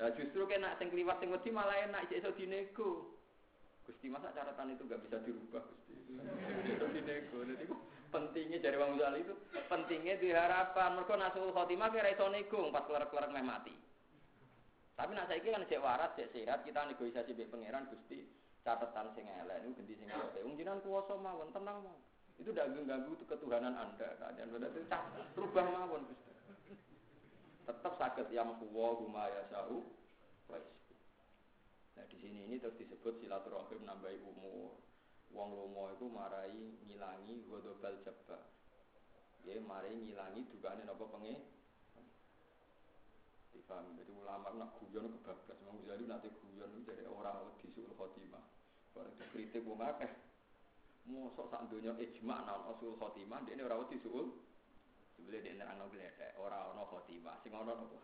Nah justru kena sing keliwat sing wedi malah enak iso dinego. Gusti masa catatan itu gak bisa dirubah Gusti. Itu dinego. Jadi pentingnya dari Wong Zali itu pentingnya diharapkan. Mereka nasul khotimah kira iso nego pas kelar-kelar meh mati. Tapi nak saiki kan cek waras, cek sehat, kita negosiasi mbek pangeran Gusti catatan sing elek niku ganti sing elek. Wong jinan kuwasa mawon, tenang mawon. Itu tidak ganggu ketuhanan Anda. Kalian berarti rubah mawon Gusti. Tetap sakit yang kuwa huma ya sa'u Nah di sini ini terus disebut silaturahim nambahi umur. Wong lomo itu marai ngilangi godobal jabba. Ya marai ngilangi dugaane napa penge Difahami, jadi ulama nak guyon kebablas, mau jadi nanti guyon jadi orang di suul khotimah. Barang dikritik wong akeh. Mosok sak donya ijma naon usul khotimah, dene ora wedi suul. Sebelum dia nerangno gledek, ora ana khotimah, sing ana apa?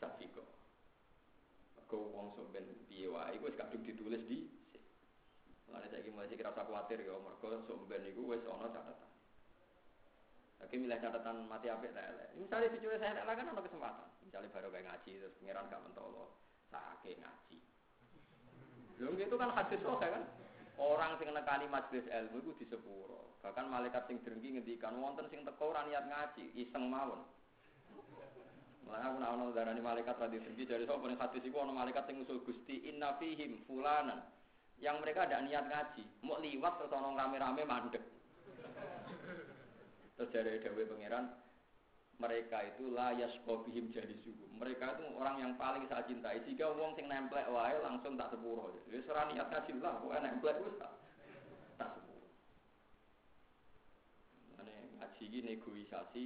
Safiko. Kau wong sok ben piye wae wis kadung ditulis di Mulane saiki mulai kira usah kuwatir ya mergo sok ben iku wis ana catatan. Lagi milih catatan mati apik tak. Misalnya dicuwe saya elek kan ana kesempatan. Misalnya baru kayak ngaji terus pangeran gak mentolo, sakit ngaji. Lho itu kan hadis roh kan. Orang sing nekani majelis ilmu di sepuro. Bahkan malaikat sing drengki ngendikan wonten sing teko ora niat ngaji, iseng mawon. Mulane aku nak ono darani malaikat radhi drengki dari sapa ning hadis iku ono malaikat sing usul Gusti inna fihim fulanan. Yang mereka ada niat ngaji, mau liwat terus ono rame-rame mandek. Terus dari Dewi Pangeran, mereka itu layas kobihim jadi suhu. Mereka itu orang yang paling saya cintai. Jika wong sing nemplek wae langsung tak sepuro. Jadi serah niat ngaji lah, pokoknya nemplek itu tak, tak sepuro. Ini ngaji ini negosiasi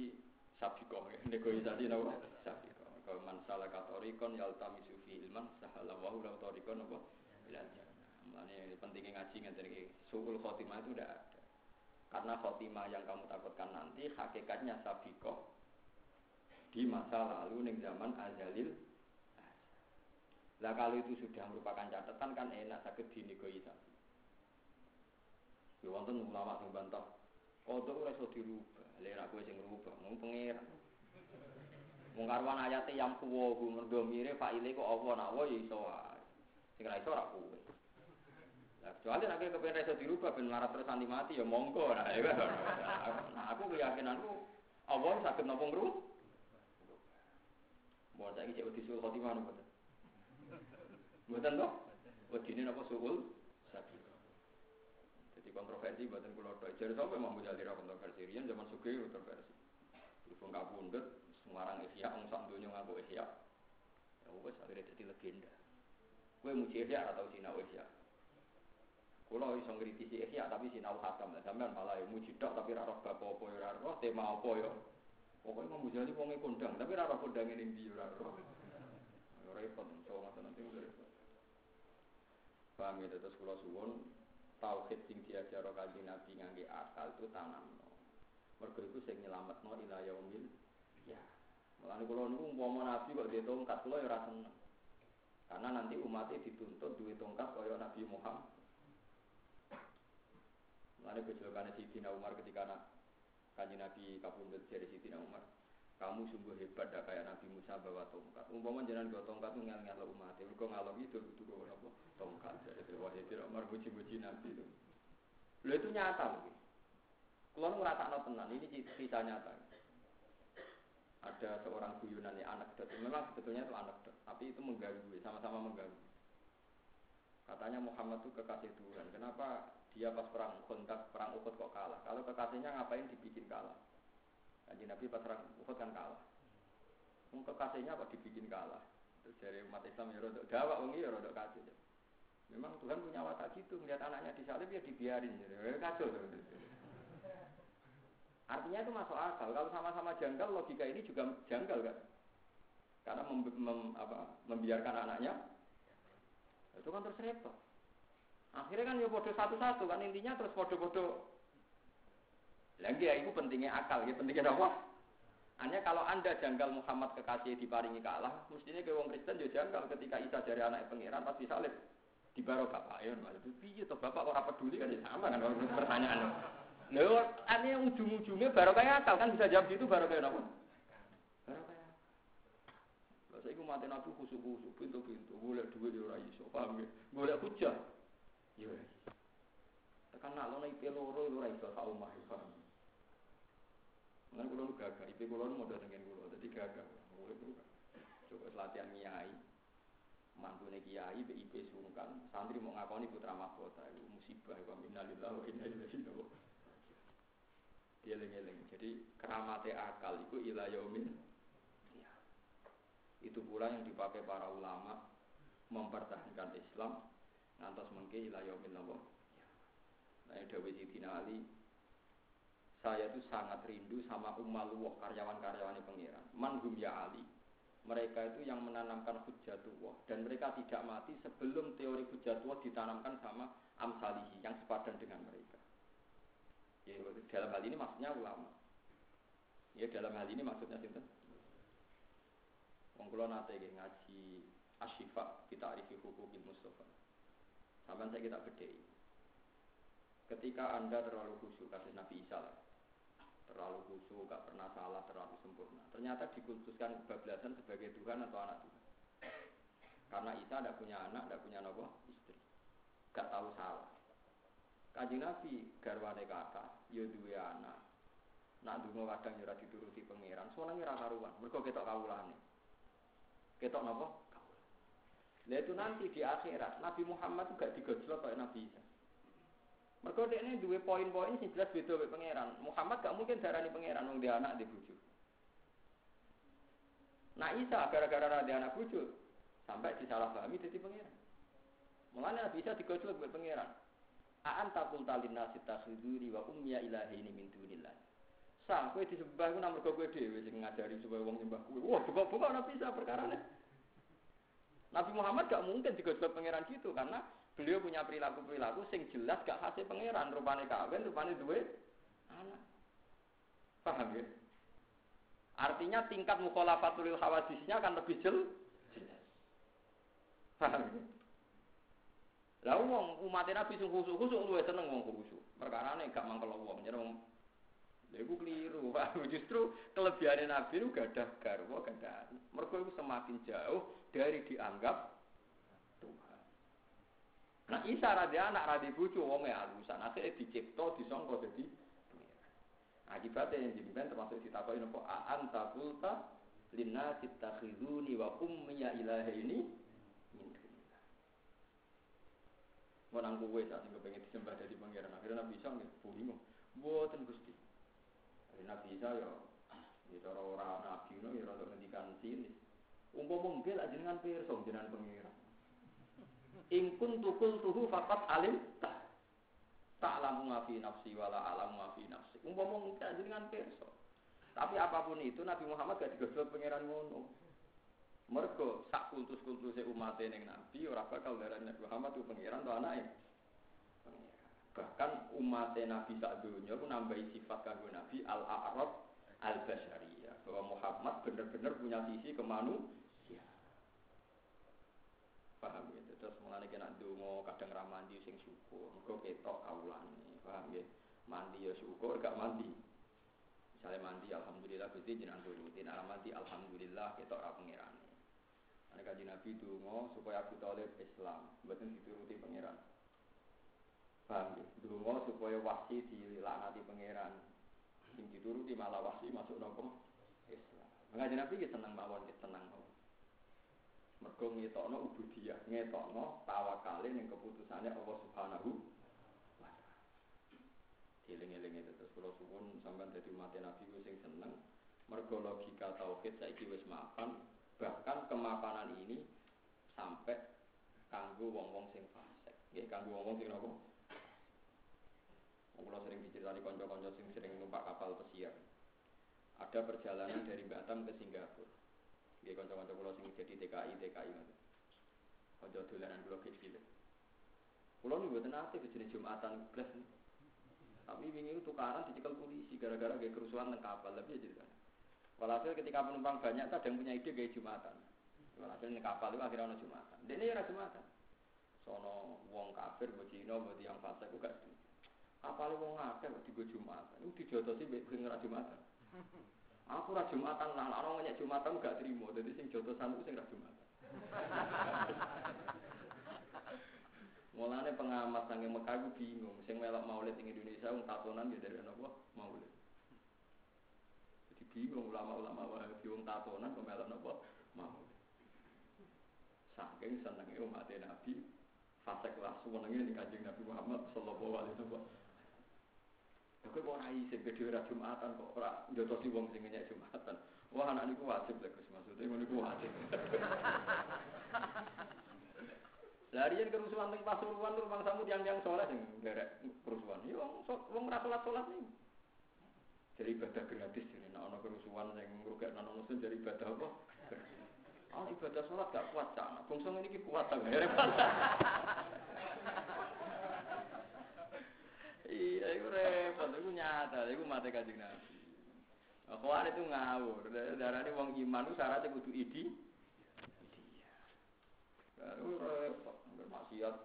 sabikoh, negosiasi apa? Sabikoh. Kalau man salah katorikon yaltami sufi ilman sahala wahu lau torikon apa? Belajar. Ini pentingnya ngaji ngerti suul khotimah itu tidak ada. Karena khotimah yang kamu takutkan nanti hakikatnya sabikoh di masa lalu ning zaman azalil lah kalau itu sudah merupakan catatan kan enak sakit dinegosiasi. Ya wonten ulama sing bantah, kodok ora iso dirubah. Lha aku sing ngrubah, mung pengira. Mung karwan ayate yang kuwo ku mergo mire faile kok apa nak wa ya iso wae. Sing ora iso ora kuwe. Lah kecuali nek kepen iso dirubah ben marah terus mati ya monggo. Nah, ya kan? nah aku keyakinanku Allah sakit napa ngrubah. Mau saya cek wedi suul khotimah nopo mboten. Mboten toh? Wedine napa suul sabi. Jadi kontroversi buatan kulo tok. Jadi sampai mau jadi kontroversi, rian zaman suge kontroversi. Berhubung kabundut, semarang ihya, sak dunia ngaku ihya. Ya wes akhirnya jadi legenda. Kue muji ihya atau sinau ihya. Kulo iso ngritisi ihya tapi sinau hakam. Sampean malah ya muji tok tapi raro roh apa ya raro tema apa ya. Pokoknya mau mujali wonge kondang, tapi raro kondang ini ndi ora roh. Repot, so nanti repot. Paham ya, terus kalau suwon tauhid sing diajar kanjeng Nabi ngangge akal itu tanamno. Mergo iku sing nyelametno ila yaumil ya. Mulane kula niku umpama Nabi kok dia tongkat kula ya ora. Karena nanti umatnya dituntut duwe tongkat kaya Nabi Muhammad. Mulane kecelakaan Sidina Umar ketika kanjeng Nabi kabundut dari Sidina Umar kamu sungguh hebat dah kayak Nabi Musa bawa tongkat. Umpama jangan bawa tongkat tuh ngel ngel umat. Mereka ngalor itu itu gue apa tongkat. Jadi wah itu Umar muji muji Nabi itu. Lo itu nyata loh. Kalau ngerasa no tenan ini kisah nyata. Ada seorang guyonan anak dot. Memang sebetulnya itu anak dot. Tapi itu mengganggu, sama-sama mengganggu. Katanya Muhammad itu kekasih Tuhan. Kenapa dia pas perang kontak perang Uhud kok kalah? Kalau kekasihnya ngapain dibikin kalah? Kanji Nabi pas perang Uhud kan kalah. Mungkin kekasihnya apa dibikin kalah. Terus dari umat Islam ya rodok dawak wengi ya rodok kasih. Memang Tuhan punya watak gitu, melihat anaknya disalib ya dibiarin. Ya kacau. Artinya itu masuk akal. Kalau sama-sama janggal, logika ini juga janggal kan? Karena mem, mem, apa, membiarkan anaknya, itu kan terus repot. Akhirnya kan ya bodoh satu-satu kan intinya terus bodoh-bodoh lagi ya itu pentingnya akal, ya pentingnya apa? Hanya kalau anda janggal Muhammad kekasih diparingi kalah, mestinya ke wong Kristen juga janggal ketika Isa dari anak pangeran pasti salib di baro bapak ya, itu piye toh bapak orang peduli kan ya sama kan pertanyaan. Lho, artinya ujung-ujungnya baru akal kan bisa jawab gitu baru kayak apa? Baru kayak. Lah saya mati nabi khusuk-khusuk pintu-pintu, golek di ya ora iso, paham ya? Golek hujah. Ya. Tekan nak lono IP loro ora iso sak omah, paham. Mengenai kulo gagah, IP kulo modal dengan kulo, jadi gagah. Mulai kulo coba latihan kiai, mantune kiai, BIP sungkan, santri mau ngakoni putra mahkota, itu musibah, wa minalillah wa inna ilaihi Dia eling Jadi keramate akal itu ila yaumin. Ya. Itu pula yang dipakai para ulama mempertahankan Islam ngantos mengke ila yaumin Allah. Ya. Nah, Dawud Sidina Ali saya itu sangat rindu sama umaluwah karyawan-karyawannya pengiran. Manhum ya Ali. Mereka itu yang menanamkan hujatullah dan mereka tidak mati sebelum teori hujatullah ditanamkan sama amsalihi yang sepadan dengan mereka. Ya, dalam hal ini maksudnya ulama. Ya dalam hal ini maksudnya sinten? Wong kula nate ngaji asyifa kita arifi hukum Mustafa. Sampai saya kita bedai. Ketika Anda terlalu khusyuk kasus Nabi Isa lah terlalu khusyuk, gak pernah salah, terlalu sempurna. Ternyata dikhususkan kebablasan sebagai Tuhan atau anak Tuhan. Karena Isa tidak punya anak, tidak punya nopo istri. Gak tahu salah. Kaji Nabi garwane kata, ya duwe anak. Nak dungo kadang ora dituruti pangeran, soalnya ora karuan. Mergo ketok kawulane. Ketok napa? Kawulan. itu nanti di akhirat Nabi Muhammad juga digojlok kayak Nabi Isa. Mereka ini dua poin-poin sih jelas beda pangeran. Muhammad gak mungkin darani pangeran wong dia anak di bujuk. Nah Isa gara-gara dia anak bujuk sampai disalahpahami jadi pangeran. Mulanya Nabi Isa digojlok dengan pangeran. Aan takul talin nasit takhiduri wa umya ilahi ini min dunillah. Sang kowe disembah ku namung kowe dhewe sing ngajari supaya wong nyembah kowe. Wah, buka-buka Nabi Isa perkara Nabi Muhammad gak mungkin digojlok pangeran gitu karena Beliau punya perilaku-perilaku sing jelas gak hasil pangeran, rupane kawin, rupane duwe anak. Paham ya? Artinya tingkat mukhalafatul hawadisnya akan lebih jelas. Paham ya? Lah wong umat Nabi sing khusuk-khusuk luwih seneng wong khusuk. Perkarane gak mangkel wong, jadi iku keliru. Justru kelebihan Nabi itu gadah garwa, gadah. Mergo itu semakin jauh dari dianggap Nah Isa radi anak radi bucu wonge alusan akhirnya dicipta disangka dadi Akibatnya yang jadi termasuk ditakoki nopo aan takulta lina khiduni wa ummiya ilaha ini Mau nang kowe sak sing kepengin disembah dadi pangeran. Akhirnya Nabi Isa nggih bingung. Mboten Gusti. Akhirnya Nabi Isa ya ya cara ora nabi no ya rada ngendikan sinis. Umpama mungkin lak jenengan pirsa jenengan pangeran. In kuntu qultuhu faqat alim ta. Ta'lamu ma fi nafsi wala a'lamu ma fi nafsi. Umpama mungkin jenengan pirsa. Tapi apa pun itu Nabi Muhammad gak digosok pangeran ngono. Mergo sak kultus-kultuse umat ning Nabi ora bakal darani Nabi Muhammad itu pangeran to anake. Bahkan umat Nabi sak dunya ku nambahi sifat kanggo Nabi al-a'rab al-basyariyah. Bahwa Muhammad benar-benar punya sisi kemanusiaan. Paham ya? Terus mulane kena donga kadang ra mandi sing syukur. Mergo ketok kawulane. Paham ya? Mandi ya syukur, gak mandi. Misalnya mandi, alhamdulillah Gusti jenengan turutin. Mandi, alhamdulillah ketok ra pangerane. Ini kaji Nabi dungo supaya Abu Talib Islam, betul dituruti pangeran. Paham ya? Dungo supaya wasi dilaknati pangeran. Sing dituruti malah wasi masuk nopo Islam. Ngaji Nabi kita senang mawon, kita senang mawon. Mergo ngetokno ubudiyah, ngetokno tawakale ning keputusane Allah Subhanahu wa taala. Eling-eling itu terus kula suwun sampean dadi umat Nabi sing seneng mergo logika tauhid saiki wis mapan, Bahkan kemapanan ini sampai kanggo wong-wong sing fasik. Nggih, kanggo wong-wong sing napa? Kalau sering diceritani konco-konco sing sering numpak kapal pesiar. Ada perjalanan dari Batam ke Singapura. Nggih konco-konco kula sing jadi TKI TKI ngoten. Konco dolanan kula kecil. Kula niku mboten ate jenis Jumatan blas. Tapi wingi tukaran dicekel polisi gara-gara gaya kerusuhan teng kapal. Tapi ya ceritanya. Walhasil ketika penumpang banyak, ada yang punya ide gaya jumatan. Walhasil ini kapal itu akhirnya ada jumatan. Dan ini ada jumatan. Sono wong kafir, buat Cina, buat yang fase, aku gak setuju. Kapal wong akeh kok digo jumatan. Itu dijodosi mbek sing ora jumatan. Aku ora jumatan lah, orang nanya jumatan gak terima. Jadi sing jodosan itu sing ora jumatan. Mulane pengamat sange Mekah aku bingung, sing melok maulid ing Indonesia wong tatonan ya dari apa? Maulid bingung ulama-ulama wahabi wong tatonan pemelok napa mau saking senenge umat Nabi fase kelas senenge ning Kanjeng Nabi Muhammad sallallahu alaihi wasallam Aku kok ora isih beda ora Jumatan kok ora njotosi wong sing nyek Jumatan. Wah anak niku wajib lho Gus maksudnya ngono niku wajib. Larian kerusuhan teng Pasuruan rumah samu tiang-tiang soleh sing derek kerusuhan. Yo wong ora salat-salat nih. Jadi ibadah gratis ini. Nah, ono kerusuhan yang merugikan non muslim jadi ibadah apa? Oh, ibadah sholat gak kuat cak. Bungsong ini kuat tak Iya, itu repot. Itu nyata. Itu mati kajing nabi. Khawarij itu ngawur. Darah ini wong iman itu syaratnya kudu idi. Itu repot. Maksiat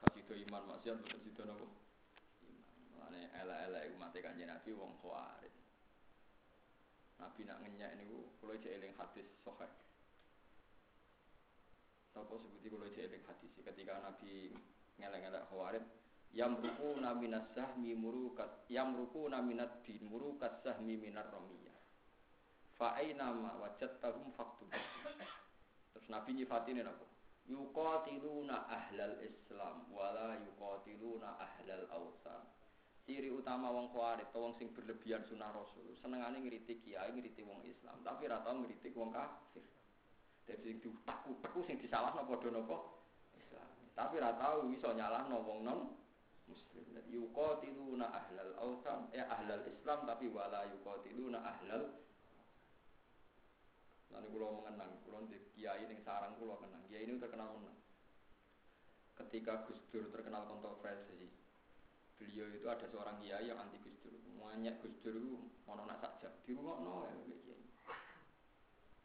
kasih do iman maksiat kasih do nopo. Ane elek-elek umat kanjeng Nabi wong khawarij. Nabi nak ngenyak niku kula cek eling hadis sahih. Sapa sebuti kula cek eling hadis ketika Nabi ngelek-ngelek khawarij yang ruku naminas sahmi murukat yang ruku naminat din murukat sahmi minar. Fa aina ma wajadtahum faktub. Terus Nabi nyifatine napa? Yuqatiluna ahlal Islam wala yuqatiluna ahlal awsan ciri utama wong khawarij atau wong sing berlebihan sunah rasul senengane ngritik kiai ngritik wong Islam tapi ora tau ngritik wong kafir dadi sing diutaku taku sing disalahno padha napa Islam tapi ora tau iso nyalahno wong non muslim dadi yuqatiluna ahlal awsan ya ahlal Islam tapi wala yuqatiluna ahlal Nanti kulo mengenang, di kiai ning sarang kulo kenang. Kiai ini terkenal menang. Ketika Gus Dur terkenal kontroversi, beliau itu ada seorang kiai yang anti Gus Dur. Banyak Gus Dur itu mau nak saja di rumah no ya kiai.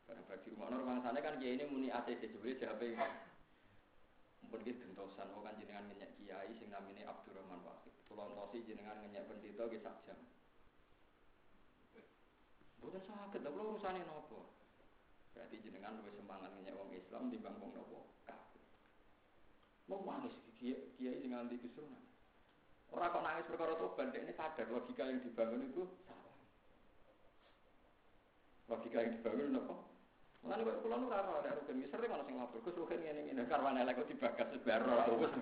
Karena di rumah no rumah sana kan kiai ini muni ACC sebenarnya siapa yang Mungkin kita bentosan, oh kan jenengan ngenyak kiai sing namanya Abdurrahman Wahid. Tulon tosi jenengan ngenyak pendeta ke sak jam. Bukan sakit, tapi urusannya nopo. Berarti jenengan lebih semangat ngenyak wong Islam di bangkong nopo. Mau manis kiai sing anti Gus Dur Orang kok nangis perkara tobat, ini sadar logika yang dibangun itu salah. Logika yang dibangun apa? Mulane kok kula nu ora ada rukun, sering ana sing ngobrol, Gus rukun ngene ngene karwan elek kok dibagas sebaro wis.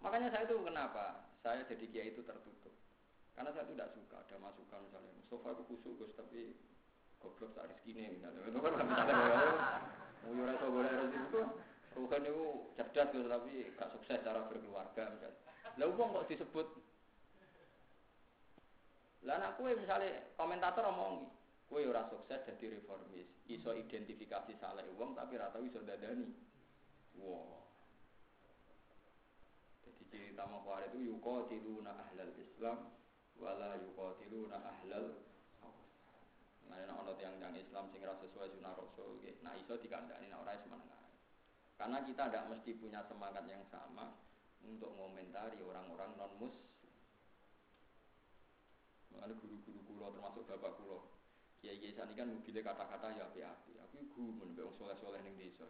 Makanya saya itu kenapa saya jadi kiai itu tertutup. Karena saya itu tidak suka ada masukan misalnya Mustafa aku kusuk Gus tapi goblok tak rezeki misalnya. Itu kan misalnya mau yura itu boleh rezeki itu Ruhen itu cerdas Gus tapi gak sukses cara berkeluarga misalnya. Lah wong kok disebut lah anak kue misalnya komentator omongi, kue ora sukses jadi reformis, iso identifikasi salah uang tapi rata iso dadani. Wow. Jadi ciri utama kuar itu yuqatiluna ahlal Islam wala yuqatiluna ahlal Nah, nek ana yang yang Islam sing ra sesuai sunah Rasul nggih, nah iso dikandani nek ora semenengah. Karena kita tidak mesti punya semangat yang sama untuk mengomentari orang-orang non muslim Mengenai guru-guru kulo termasuk bapak kulo. Kiai kiai sani kan mobilnya kata-kata ya api-api. Aku gumun be soleh-soleh ning desa.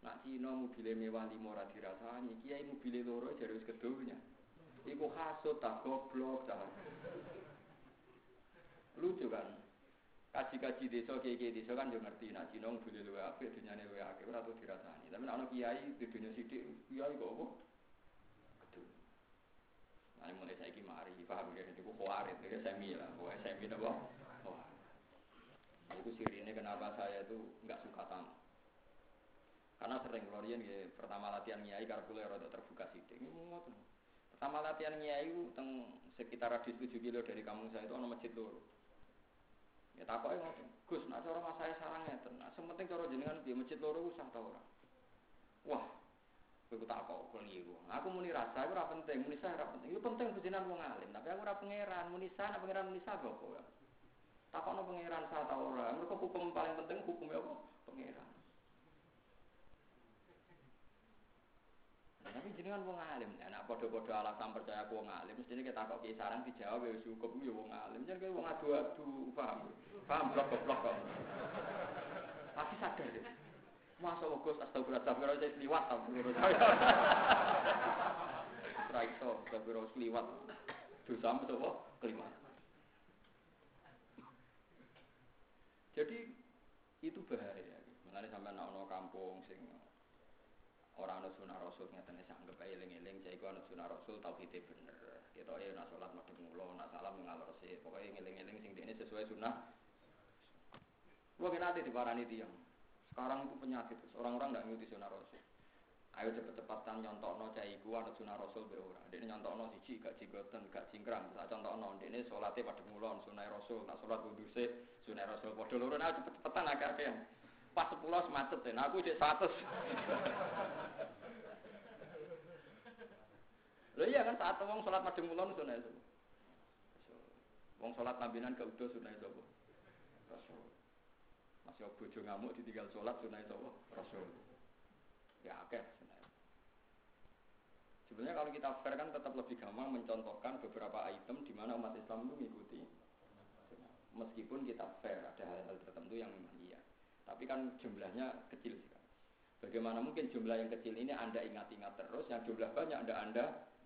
Nak Cina mobilnya mewah lima kiai mobilnya loro jadi wis kedunya. Iku hasut tak goblok tak. Lucu kan? Kaji-kaji desa kiai-kiai desa kan yo ngerti nak Cina mobilnya luwe apik, dunyane luwe akeh ora dirasani. Tapi nek ana kiai di dunya sithik, kiai kok apa? Nah, mulai saya mari, paham ya? Itu kuarit, itu semi lah, pokoknya semi apa? Itu sirine kenapa saya itu nggak suka tamu. Karena sering lorian ya, pertama latihan nyai karena kuliah rada terbuka sidik. Pertama latihan nyai itu teng sekitar radius 7 kilo dari kampung saya itu ada masjid loro. Ya takoknya ngoten. Gus, nak cara mas saya sarang ngeten. Nah, sementing cara jenengan di masjid loro usah ta ora. Wah, Kowe tak kok keliru. Aku muni rasa, aku ora penting, muni sah ora penting. Itu penting bujinan wong alim, tapi aku ora pangeran, muni sah, nek pangeran muni sah kok. Takokno pangeran sah ta ora. Mergo hukum paling penting hukum apa? Pangeran. Nah, tapi jenengan wong alim, ya nek padha-padha alasan percaya aku wong alim, mestine kita kok kisaran dijawab ya cukup ya wong alim. Jangan wong adu-adu, paham? Paham blok-blok kok. Tapi sadar ya. Masa Gus astagfirullah astagfirullah saya liwat astagfirullah. Ora iso astagfirullah liwat. Dosa apa? Kelima. Jadi itu bahaya. Mengenai sampai nak kampung sing orang ada sunah rasul ngeten sak anggap ae eling-eling jek iku ana sunah rasul tauhide bener. Kita ya nak salat madhep mulo, nak salam ngalor sih. Pokoke ngeling-eling sing dene sesuai sunah. Gua kena di parani tiyang. Sekarang itu penyakit, orang-orang tidak ngikuti sunnah rasul. Ayo cepet-cepetan no cai iku ada sunnah rasul be ora. Dene no siji gak jigoten, gak cingkrang. Tak contohno dene salate pada mulon sunnah rasul, nak salat wudu sik sunnah rasul padha loro ayo cepet-cepetan akeh Pas 10 semacet ten, aku cek 100. Lho iya kan saat wong salat madhep mulon sunnah rasul. Wong salat nabinan gak udah sunnah rasul. Rasul. Masih bojo ngamuk ditinggal sholat sunai sapa? Rasul. Ya akeh sunai. Sebenarnya kalau kita fair kan tetap lebih gampang mencontohkan beberapa item di mana umat Islam itu mengikuti. Meskipun kita fair ada hal-hal tertentu yang memang iya. Tapi kan jumlahnya kecil sekali. Bagaimana mungkin jumlah yang kecil ini Anda ingat-ingat terus, yang jumlah banyak Anda Anda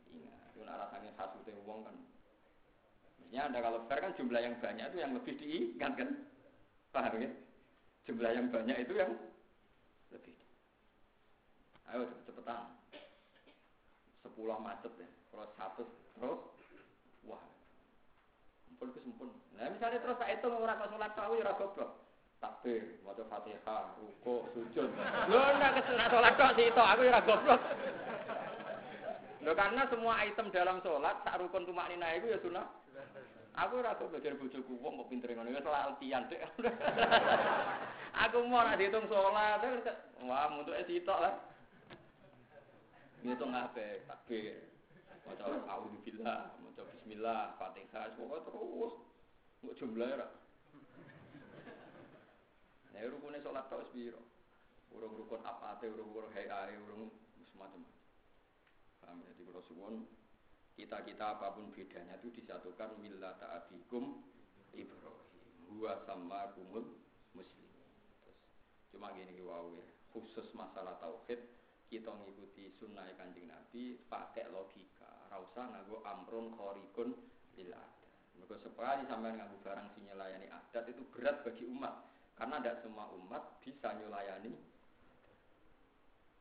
ingat. Itu rasanya hasute wong kan. Maksudnya Anda kalau fair kan jumlah yang banyak itu yang lebih diingat kan. Paham ya? Jumlah yang banyak itu yang. Ayo cepet-cepetan. Sepuluh macet ya. Kalau satu terus, wah. Mumpun ke sempun. Nah misalnya terus saya itu orang kok sholat tahu ya goblok. Takbir, maca Fatihah, ruko, sujud. Lho nek kesunat sholat kok sih itu aku ya goblok. Loh karena semua item dalam sholat, tak rukun tumak nina itu ya sunnah. Aku ora belajar bojoku wong kok pinter ngono wis latihan dek. aku mau ora dihitung salat, wah muntuke sitok lah. Ngitung ape takbir. Maca auzubillah, maca bismillah, Fatihah, pokoke terus. Mbok jumlahe ora. Nah, rukune salat tok wis piro? Urung rukun apate, urung urung hayae, urung semacam. Paham ya, di suwun kita-kita apa pun bedanya itu disatukan millata abikum Ibrahim huwa sama kumul muslim Terus, cuma gini wow ya khusus masalah tauhid kita ngikuti sunnah kanjeng Nabi pakai logika rausa nganggo amrun khorikun lil adat mereka sekali sampai nganggo barang si nyelayani adat itu berat bagi umat karena tidak semua umat bisa nyelayani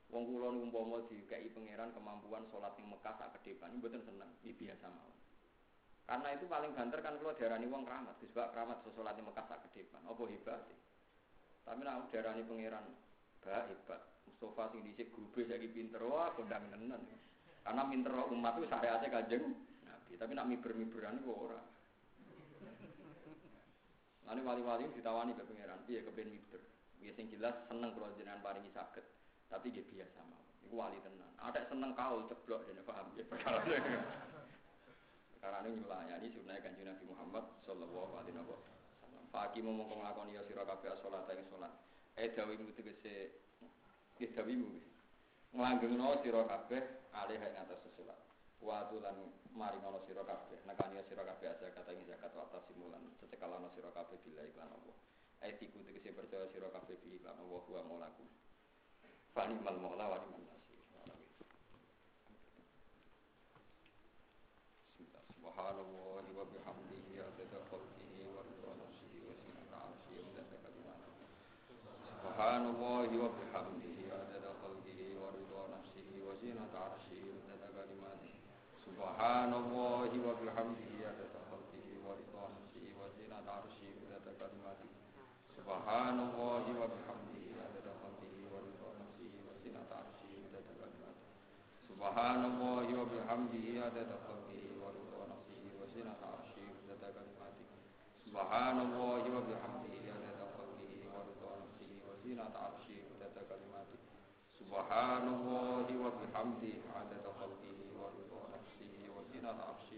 Wong niku umpama dikai pangeran kemampuan sholat ning Mekah sak ke depan mboten seneng, iki biasa mawon. Karena itu paling banter kan kalau diarani wong keramat, disebab keramat sholat ning Mekah sak ke depan. Apa hebat sih? Tapi nek diarani pangeran, bah hebat. Mustafa sing dhisik grupe saiki pinter wah kondang tenan. Karena minter umat itu syariatnya kanjeng Nabi, tapi nak miber-miberan itu ora. Lalu wali-wali ditawani ke pangeran, iya kepen miber. Ya sing jelas seneng kalau jenengan paringi sakit. Tapi dia biasa mau. Iku wali tenan. Ada seneng kaul ceblok dan paham ya perkara. Karena ini nyulanya ini sunai kanjeng Nabi Muhammad Sallallahu Alaihi Wasallam. Pagi mau lakon ya sira kabeh salat ing salat. Eh dawimu tegese nggih dawimu. Nglanggengno sira kabeh alih ing atas salat. Wa lan mari ngono sira kabeh. Nekani sira kabeh zakat ing zakat wa tasimulan. Cecekalana sira kabeh bila iklan Allah. Eh tiku tegese percaya sira kabeh bi iklan Allah wa maulakum. Fanimal maula wa ni'mal nasir. Subhanallah wa bihamdihi adada khalqihi wa nafsihi wa wa. Subhanallah wa bihamdihi adada khalqihi wa ridha nafsihi wa sinata arsyihi wa adada kalimatihi. Subhanallah wa bihamdihi adada khalqihi wa ridha nafsihi wa sinata arsyihi wa adada kalimatihi. Subhanallah wa bihamdihi adada khalqihi wa ridha nafsihi wa sinata arsyihi wa adada kalimatihi. Subhanallah wa bihamdihi adada khalqihi wa ridha nafsihi wa sinata arsyihi wa adada kalimatihi. Subhanallah wa bihamdihi adada khalqihi wa